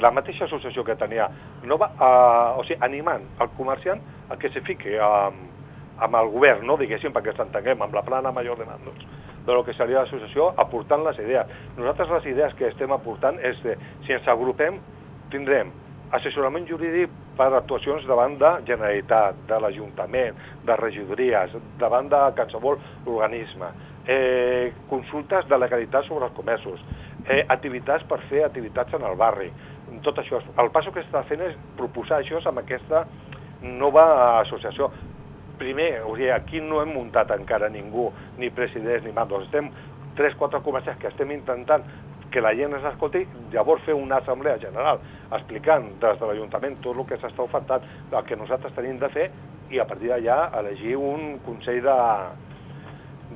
S8: la mateixa associació que tenia, nova, eh, o sigui, animant el comerciant a que se fiqui amb, amb el govern, no diguéssim, perquè ens entenguem, amb la plana major de mandos de lo que seria l'associació, aportant les idees. Nosaltres les idees que estem aportant és que si ens agrupem tindrem assessorament jurídic per actuacions davant de Generalitat, de l'Ajuntament, de regidories, davant de qualsevol organisme, eh, consultes de legalitat sobre els comerços, eh, activitats per fer activitats en el barri. Tot això, el pas que està fent és proposar això amb aquesta nova associació. Primer, o sigui, aquí no hem muntat encara ningú, ni presidents ni mandos. Estem tres, quatre comerciants que estem intentant que la gent ens escolti, llavors fer una assemblea general explicant des de l'Ajuntament tot el que s'està ofertant, el que nosaltres tenim de fer, i a partir d'allà elegir un consell de,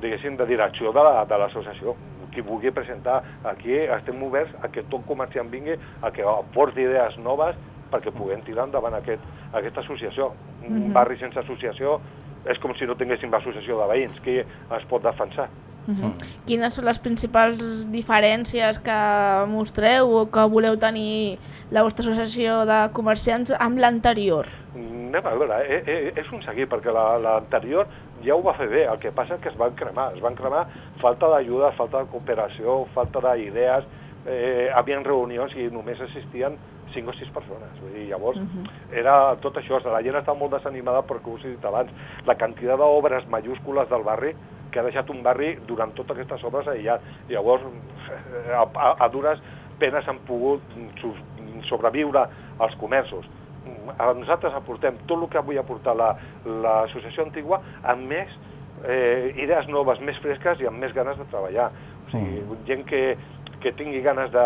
S8: diguéssim, de direcció de la- l'associació. Qui vulgui presentar, aquí estem oberts a que tot comerciant vingui, a que aporti idees noves perquè puguem tirar endavant aquest, aquesta associació. Un
S1: Mhm.
S8: barri sense associació és com si no tinguéssim l'associació de veïns, qui es pot defensar?
S1: Mhm. Quines són les principals diferències que mostreu o que voleu tenir la vostra associació de comerciants amb l'anterior?
S8: Anem a veure, eh, eh, és un seguir, perquè la- l'anterior ja ho va fer bé, el que passa és que es van cremar, es van cremar falta d'ajuda, falta de cooperació, falta d'idees, eh, havien reunions i només assistien 5 o 6 persones, vull dir, llavors era tot això, la gent està molt desanimada perquè ho he dit abans, la quantitat d'obres majúscules del barri que ha deixat un barri durant totes aquestes obres aïllat. Llavors, a, a, a dures penes han pogut so- sobreviure als comerços. Nosaltres aportem tot el que avui aportar la- l'associació antigua amb més eh, idees noves, més fresques i amb més ganes de treballar. O sigui, gent que, que tingui ganes de,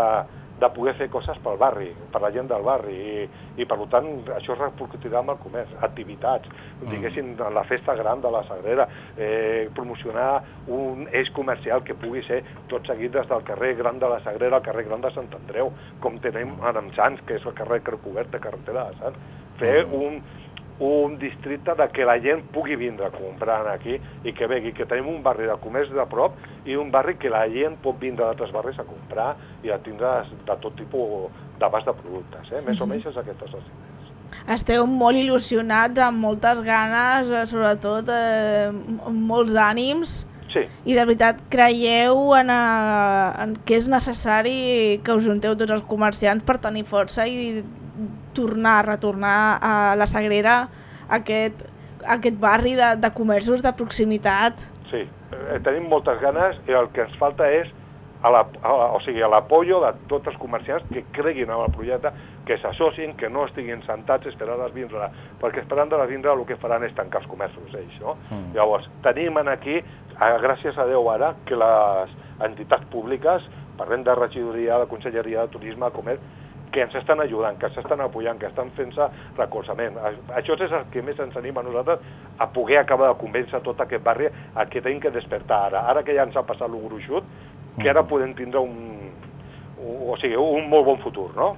S8: de poder fer coses pel barri, per la gent del barri, i, i per tant això repercutirà amb el comerç, activitats, diguéssim, la festa gran de la Sagrera, eh, promocionar un eix comercial que pugui ser tot seguit des del carrer Gran de la Sagrera al carrer Gran de Sant Andreu, com tenim en Sants, que és el carrer Cobert de carretera de Sants. Fer un, un districte de que la gent pugui vindre a comprar aquí i que vegi que tenim un barri de comerç de prop i un barri que la gent pot vindre d'altres barris a comprar i a tindre de tot tipus d'abast de productes. Eh? Més o menys és aquestes les idees.
S1: Esteu molt il·lusionats, amb moltes ganes, eh, sobretot eh, amb molts ànims.
S8: Sí.
S1: I de veritat creieu en, eh, en que és necessari que us junteu tots els comerciants per tenir força i tornar, retornar a la Sagrera, aquest, aquest barri de, de comerços de proximitat.
S8: Sí, eh, tenim moltes ganes i el que ens falta és a la, a o sigui, a l'apollo de tots els comerciants que creguin en el projecte, que s'associn, que no estiguin sentats esperant les vindre, perquè esperant de les vindre el que faran és tancar els comerços ells, no?
S2: Mm.
S8: Llavors, tenim en aquí, a, gràcies a Déu ara, que les entitats públiques, parlem de regidoria, de conselleria de turisme, comerç, que ens estan ajudant, que s'estan apoyant, que estan fent-se recolzament. Això és el que més ens anima a nosaltres a poder acabar de convèncer tot aquest barri a que tenim que despertar ara. Ara que ja ens ha passat el gruixut, que ara podem tindre un, o sigui, un molt bon futur, no?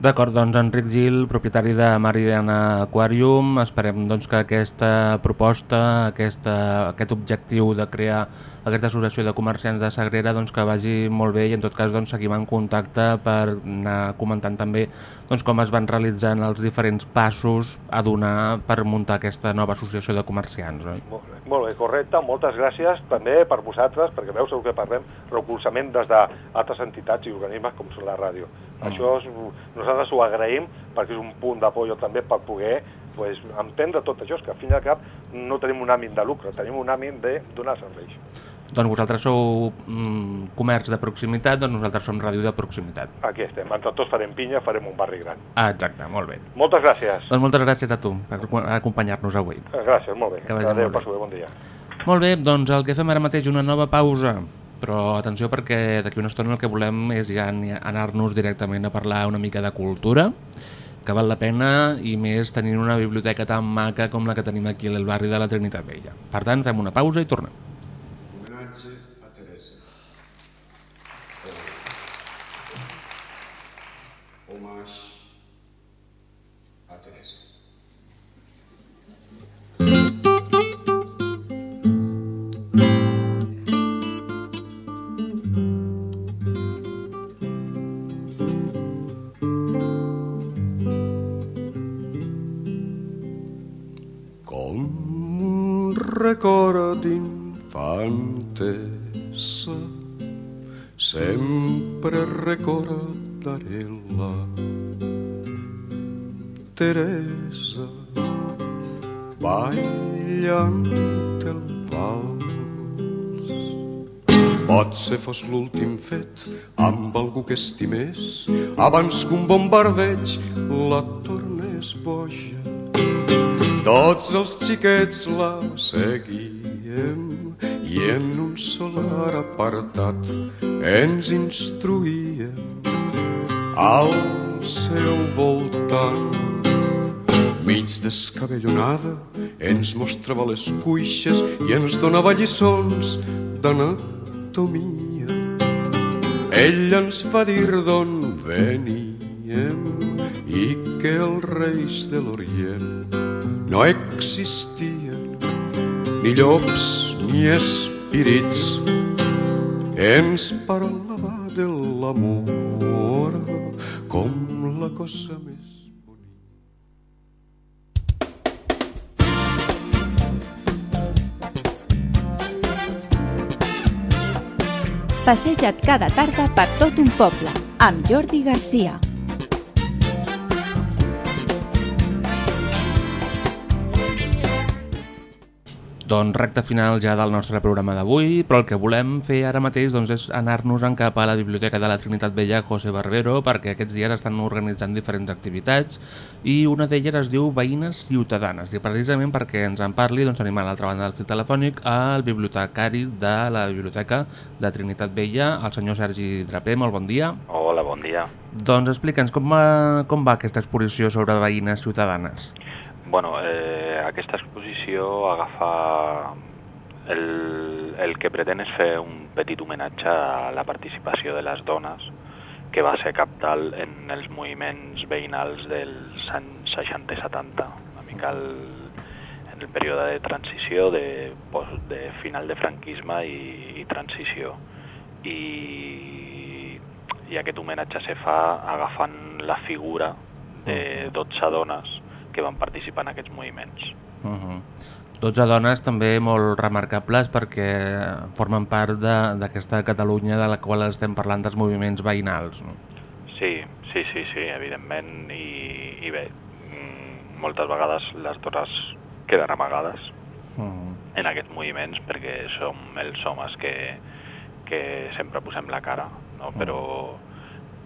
S2: D'acord, doncs Enric Gil, propietari de Mariana Aquarium, esperem doncs, que aquesta proposta, aquesta, aquest objectiu de crear aquesta associació de comerciants de Sagrera doncs, que vagi molt bé i en tot cas doncs, seguim en contacte per anar comentant també doncs, com es van realitzant els diferents passos a donar per muntar aquesta nova associació de comerciants. No?
S8: Molt bé, molt bé, correcte. Moltes gràcies també per vosaltres, perquè veus el que parlem, recolzament des d'altres entitats i organismes com són la ràdio.
S2: Mm.
S8: Això és, nosaltres ho agraïm perquè és un punt d'apoyo també per poder pues, entendre tot això, és que al fin i al cap no tenim un àmbit de lucre, tenim un àmbit de donar serveis.
S2: Doncs vosaltres sou mm, comerç de proximitat, doncs nosaltres som ràdio de proximitat.
S8: Aquí estem, entre tots farem pinya, farem un barri gran.
S2: Ah, exacte, molt bé.
S8: Moltes gràcies.
S2: Doncs moltes gràcies a tu per acompanyar-nos avui.
S8: Gràcies, molt bé.
S2: Que vagi
S8: Adéu,
S2: molt bé.
S8: passo bé, bon dia.
S2: Molt bé, doncs el que fem ara mateix una nova pausa, però atenció perquè d'aquí una estona el que volem és ja anar-nos directament a parlar una mica de cultura, que val la pena i més tenint una biblioteca tan maca com la que tenim aquí al barri de la Trinitat Vella. Per tant, fem una pausa i tornem.
S9: D'infantesa sempre recordaré la Teresa ballant el vals. Potser fos l'últim fet amb algú que estimés abans que un bombardeig la tornés boja. Tots els xiquets la seguíem i en un solar apartat ens instruïen al seu voltant. Mig descabellonada ens mostrava les cuixes i ens donava lliçons d'anatomia. Ell ens va dir d'on veníem i que els reis de l'Orient no existien ni llops ni espírits. Ens parlava de l'amor com la cosa més
S4: Passeja't cada tarda per tot un poble amb Jordi Garcia.
S2: Doncs recte final ja del nostre programa d'avui, però el que volem fer ara mateix doncs, és anar-nos en cap a la Biblioteca de la Trinitat Vella José Barbero perquè aquests dies estan organitzant diferents activitats i una d'elles es diu Veïnes Ciutadanes i precisament perquè ens en parli doncs, tenim a l'altra banda del fil telefònic el bibliotecari de la Biblioteca de Trinitat Vella, el senyor Sergi Draper, molt bon dia.
S10: Hola, bon dia.
S2: Doncs explica'ns com va, com va aquesta exposició sobre Veïnes Ciutadanes.
S10: Bueno, eh, aquesta exposició agafa... El, el que pretén és fer un petit homenatge a la participació de les dones que va ser captal en els moviments veïnals dels anys 60 i 70, una mica el, en el període de transició, de, de final de franquisme i, i transició. I, I aquest homenatge se fa agafant la figura de 12 dones que van participar en aquests moviments.
S2: Uh -huh. 12 dones també molt remarcables perquè formen part de- d'aquesta Catalunya de la qual estem parlant dels moviments veïnals. No?
S10: Sí, sí, sí, sí, evidentment, i, i bé, mm, moltes vegades les dones queden amagades
S2: Uh -huh.
S10: en aquests moviments perquè som els homes que, que sempre posem la cara, no? però,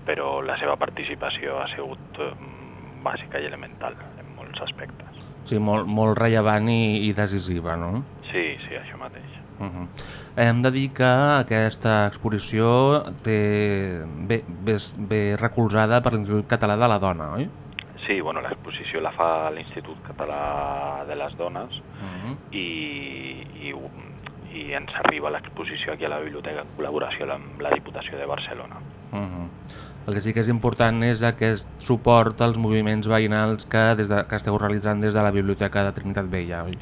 S10: però la seva participació ha sigut eh, bàsica i elemental aspectes.
S2: Sí, molt, molt rellevant i, i decisiva, no?
S10: Sí, sí, això mateix.
S2: Uh -huh. Hem de dir que aquesta exposició té, ve, ve, ve recolzada per l'Institut Català de la Dona, oi?
S10: Sí, bueno, l'exposició la fa l'Institut Català de les Dones
S2: Uh -huh.
S10: i, i, i ens arriba l'exposició aquí a la biblioteca en col·laboració amb la Diputació de Barcelona.
S2: Uh -huh. El que sí que és important és aquest suport als moviments veïnals que, des de, que esteu realitzant des de la Biblioteca de Trinitat Vella, oi?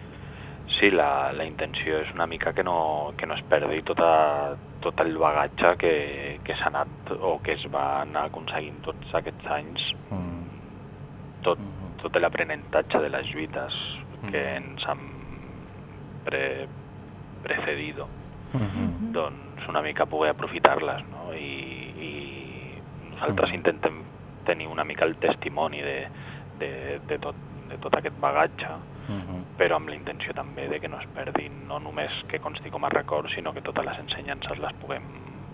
S10: Sí, la, la intenció és una mica que no, que no es perdi tota, tot el bagatge que, que s'ha anat o que es va anar aconseguint tots aquests anys,
S2: Mm.
S10: tot, tot l'aprenentatge de les lluites que ens han pre, precedido,
S2: Mhm.
S10: doncs una mica poder aprofitar-les, no? I, nosaltres intentem tenir una mica el testimoni de, de, de, tot, de tot aquest bagatge,
S2: Mhm.
S10: però amb la intenció també de que no es perdin, no només que consti com a record, sinó que totes les ensenyances les puguem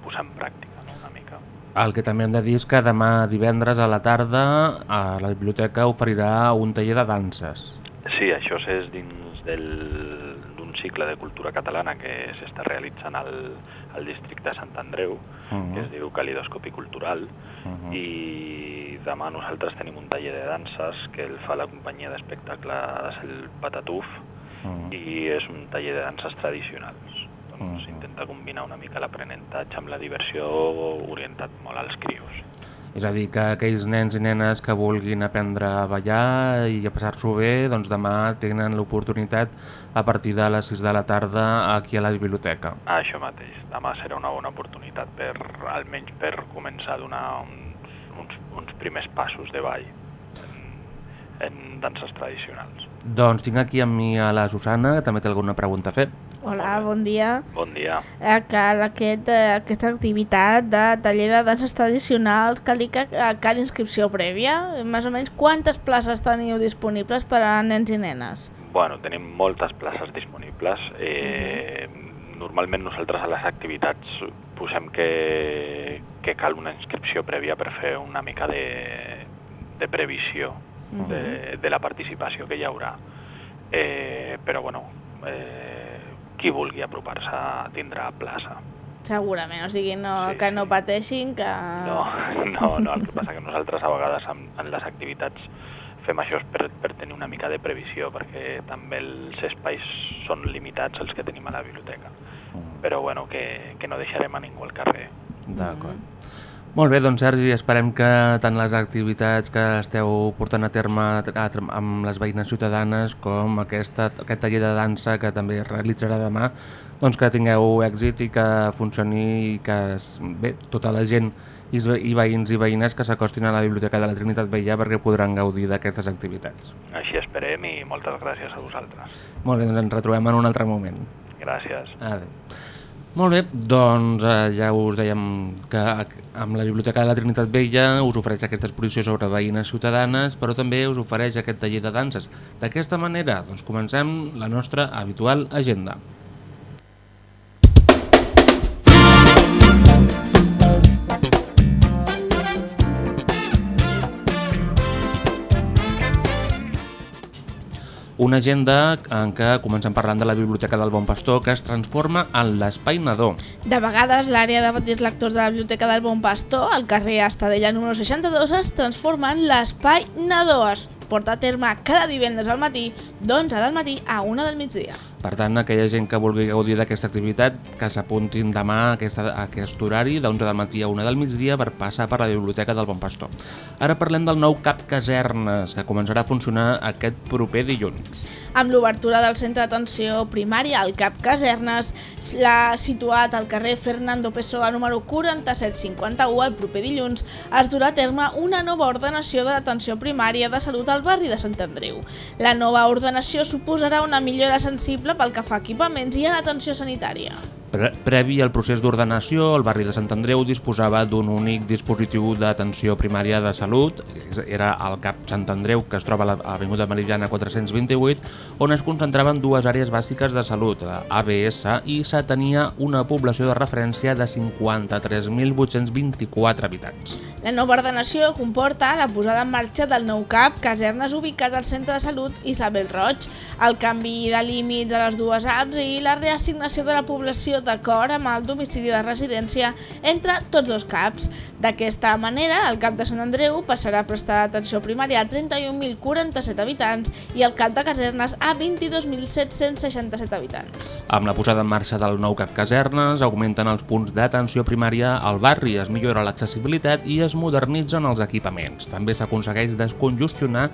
S10: posar en pràctica, no? una mica.
S2: El que també hem de dir és que demà divendres a la tarda a la biblioteca oferirà un taller de danses.
S10: Sí, això és dins del- cicle de cultura catalana que s'està realitzant al, al districte de Sant Andreu,
S2: Mhm.
S10: que es diu Calidoscopi Cultural,
S2: Mhm.
S10: i demà nosaltres tenim un taller de danses que el fa la companyia d'espectacles El Patatuf,
S2: Mhm.
S10: i és un taller de danses tradicionals. Doncs
S2: Mhm.
S10: intenta combinar una mica l'aprenentatge amb la diversió orientat molt als crios.
S2: És a dir, que aquells nens i nenes que vulguin aprendre a ballar i a passar-s'ho bé, doncs demà tenen l'oportunitat a partir de les 6 de la tarda aquí a la biblioteca.
S10: Això mateix. Demà serà una bona oportunitat per, almenys per començar a donar uns, uns, uns primers passos de ball en, en danses tradicionals.
S2: Doncs tinc aquí amb mi a la Susana, que també té alguna pregunta a fer.
S1: Hola, bon dia.
S10: Bon dia.
S1: Eh, que aquest, eh, aquesta activitat de taller de danses tradicionals cal eh, cal inscripció prèvia. Més o menys quantes places teniu disponibles per a nens i nenes?
S10: Bueno, tenim moltes places disponibles. Eh, Normalment nosaltres a les activitats posem que, que cal una inscripció prèvia per fer una mica de, de previsió de, de la participació que hi haurà. Eh, però bueno, eh, qui vulgui apropar-se tindrà plaça.
S1: Segurament, o sigui, no, que no pateixin, que...
S10: No, no, no, el que passa que nosaltres a vegades en, en les activitats fem això per, per tenir una mica de previsió, perquè també els espais són limitats els que tenim a la biblioteca. Però bueno, que, que no deixarem a ningú al carrer.
S2: D'acord. Molt bé, doncs Sergi, esperem que tant les activitats que esteu portant a terme amb les veïnes ciutadanes com aquesta, aquest taller de dansa que també es realitzarà demà, doncs que tingueu èxit i que funcioni i que bé, tota la gent i veïns i veïnes que s'acostin a la Biblioteca de la Trinitat Vella perquè podran gaudir d'aquestes activitats.
S10: Així esperem i moltes gràcies a vosaltres.
S2: Molt bé, doncs ens retrobem en un altre moment.
S10: Gràcies.
S2: Adéu. Molt bé, doncs eh, ja us dèiem que amb la Biblioteca de la Trinitat Vella us ofereix aquesta exposició sobre veïnes ciutadanes, però també us ofereix aquest taller de danses. D'aquesta manera, doncs comencem la nostra habitual agenda. Una agenda en què comencem parlant de la Biblioteca del Bon Pastor que es transforma en l'Espai Nadó.
S1: De vegades, l'àrea de petits lectors de la Biblioteca del Bon Pastor, al carrer Estadella número 62, es transforma en l'Espai Nadó. Es porta a terme cada divendres al matí, d'11 del matí a 1 del migdia.
S2: Per tant, aquella gent que vulgui gaudir d'aquesta activitat, que s'apuntin demà a, aquesta, a aquest horari, d'11 del matí a 1 del migdia, per passar per la Biblioteca del Bon Pastor. Ara parlem del nou CAP Casernes, que començarà a funcionar aquest proper dilluns.
S1: Amb l'obertura del centre d'atenció primària al CAP Casernes, l'ha situat al carrer Fernando Pessoa número 4751 el proper dilluns, es durà a terme una nova ordenació de l'atenció primària de salut al barri de Sant Andreu. La nova ordenació suposarà una millora sensible pel que fa a equipaments i a l'atenció sanitària.
S2: Pre previ al procés d'ordenació, el barri de Sant Andreu disposava d'un únic dispositiu d'atenció primària de salut, era el CAP Sant Andreu, que es troba a l'Avinguda Meridiana 428, on es concentraven dues àrees bàsiques de salut, ABS, i s'atenia una població de referència de 53.824 habitants.
S1: La nova ordenació comporta la posada en marxa del nou CAP, casernes ubicat al centre de salut Isabel Roig, el canvi de límits a les dues apps i la reassignació de la població d'acord amb el domicili de residència entre tots dos CAPs. D'aquesta manera, el CAP de Sant Andreu passarà a prestar atenció primària a 31.047 habitants i el CAP de casernes a 22.767 habitants.
S2: Amb la posada en marxa del nou CAP Casernes, augmenten els punts d'atenció primària al barri, es millora l'accessibilitat i es modernitzen els equipaments. També s'aconsegueix descongestionar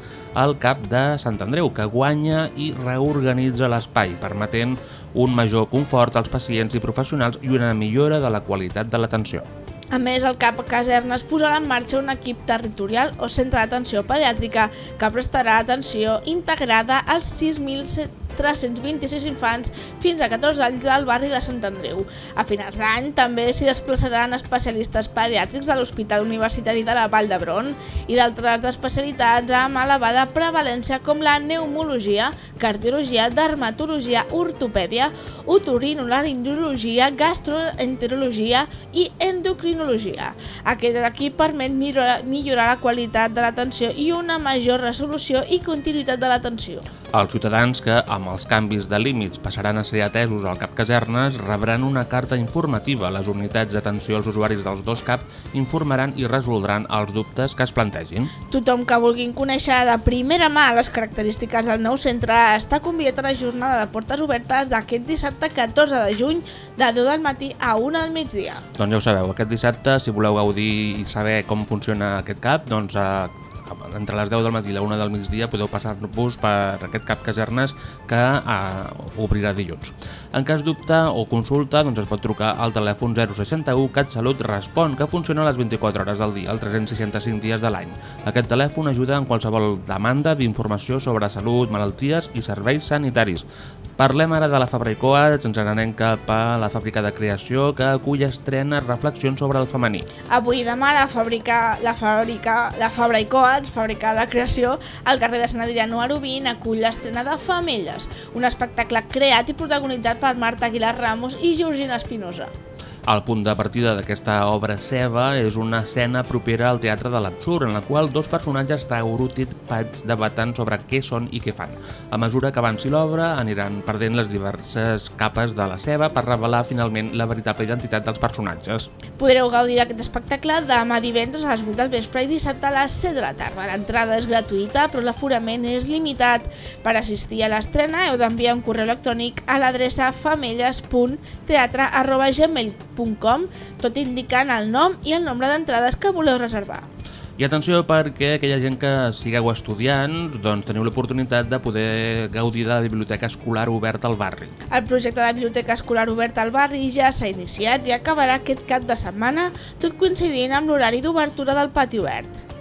S2: el CAP de Sant Andreu, que guanya i reorganitza l'espai, permetent un major confort als pacients i professionals i una millora de la qualitat de l'atenció.
S1: A més, el CAP Casernes posarà en marxa un equip territorial o centre d'atenció pediàtrica que prestarà atenció integrada als 6.700 326 infants fins a 14 anys del barri de Sant Andreu. A finals d'any també s'hi desplaçaran especialistes pediàtrics de l'Hospital Universitari de la Vall d'Hebron i d'altres d'especialitats amb elevada prevalència com la pneumologia, cardiologia, dermatologia, ortopèdia, otorinolaringologia, gastroenterologia i endocrinologia. Aquest equip permet millorar la qualitat de l'atenció i una major resolució i continuïtat de l'atenció.
S2: Els ciutadans que, amb els canvis de límits, passaran a ser atesos al CAP Casernes rebran una carta informativa. Les unitats d'atenció als usuaris dels dos CAP informaran i resoldran els dubtes que es plantegin.
S1: Tothom que vulguin conèixer de primera mà les característiques del nou centre està convidat a la jornada de portes obertes d'aquest dissabte 14 de juny de 10 del matí a 1 del migdia.
S2: Doncs ja ho sabeu, aquest dissabte, si voleu gaudir i saber com funciona aquest CAP, doncs eh, entre les 10 del matí i la 1 del migdia podeu passar-vos per aquest cap casernes que eh, obrirà dilluns. En cas dubte o consulta doncs es pot trucar al telèfon 061 CatSalut Respon que funciona a les 24 hores del dia, els 365 dies de l'any. Aquest telèfon ajuda en qualsevol demanda d'informació sobre salut, malalties i serveis sanitaris. Parlem ara de la Coats, ens n'anem cap a la fàbrica de creació que acull estrenes reflexions sobre el femení.
S1: Avui i demà la fàbrica, la fàbrica, la Coats, fàbrica de creació, al carrer de Sant Adrià número 20, acull l'estrena de Femelles, un espectacle creat i protagonitzat per Marta Aguilar Ramos i Georgina Espinosa.
S2: El punt de partida d'aquesta obra seva és una escena propera al teatre de l'absurd, en la qual dos personatges taurotipats debaten sobre què són i què fan. A mesura que avanci l'obra, aniran perdent les diverses capes de la seva per revelar finalment la veritable identitat dels personatges.
S1: Podreu gaudir d'aquest espectacle demà divendres a les 8 del vespre i dissabte a les 7 de la tarda. L'entrada és gratuïta, però l'aforament és limitat. Per assistir a l'estrena heu d'enviar un correu electrònic a l'adreça famelles.teatre.gmail.com tot indicant el nom i el nombre d'entrades que voleu reservar.
S2: I atenció perquè aquella gent que sigueu estudiants doncs teniu l'oportunitat de poder gaudir de la biblioteca escolar oberta al barri.
S1: El projecte de biblioteca escolar oberta al barri ja s'ha iniciat i acabarà aquest cap de setmana, tot coincidint amb l'horari d'obertura del pati obert.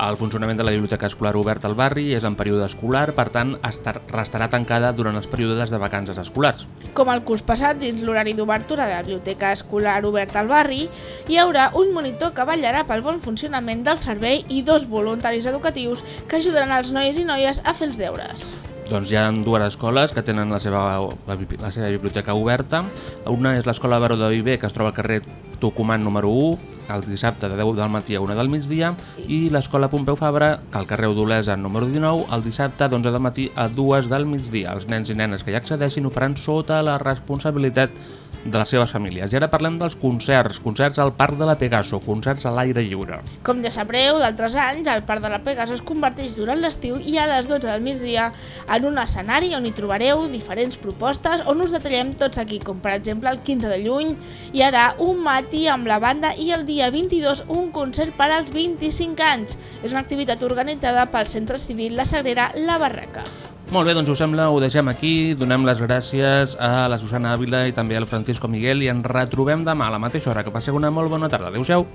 S2: El funcionament de la biblioteca escolar oberta al barri és en període escolar, per tant, estar, restarà tancada durant els períodes de vacances escolars.
S1: Com el curs passat, dins l'horari d'obertura de la biblioteca escolar oberta al barri, hi haurà un monitor que vetllarà pel bon funcionament del servei i dos voluntaris educatius que ajudaran els nois i noies a fer els deures.
S2: Doncs hi ha dues escoles que tenen la seva, la, la seva biblioteca oberta. Una és l'escola Baró de Viver, que es troba al carrer Tucumán número 1, el dissabte de 10 del matí a 1 del migdia i l'escola Pompeu Fabra, al carrer Odolesa número 19, el dissabte d'11 del matí a 2 del migdia. Els nens i nenes que hi accedeixin ho faran sota la responsabilitat de les seves famílies. I ara parlem dels concerts, concerts al Parc de la Pegaso, concerts a l'aire lliure.
S1: Com ja sabreu, d'altres anys, el Parc de la Pegaso es converteix durant l'estiu i a les 12 del migdia en un escenari on hi trobareu diferents propostes on us detallem tots aquí, com per exemple el 15 de juny hi haurà un matí amb la banda i el dia 22 un concert per als 25 anys. És una activitat organitzada pel Centre Civil La Sagrera La Barraca.
S2: Molt bé, doncs us sembla, ho deixem aquí. Donem les gràcies a la Susana Ávila i també al Francisco Miguel i ens retrobem demà a la mateixa hora. Que passeu una molt bona tarda. Adéu-siau.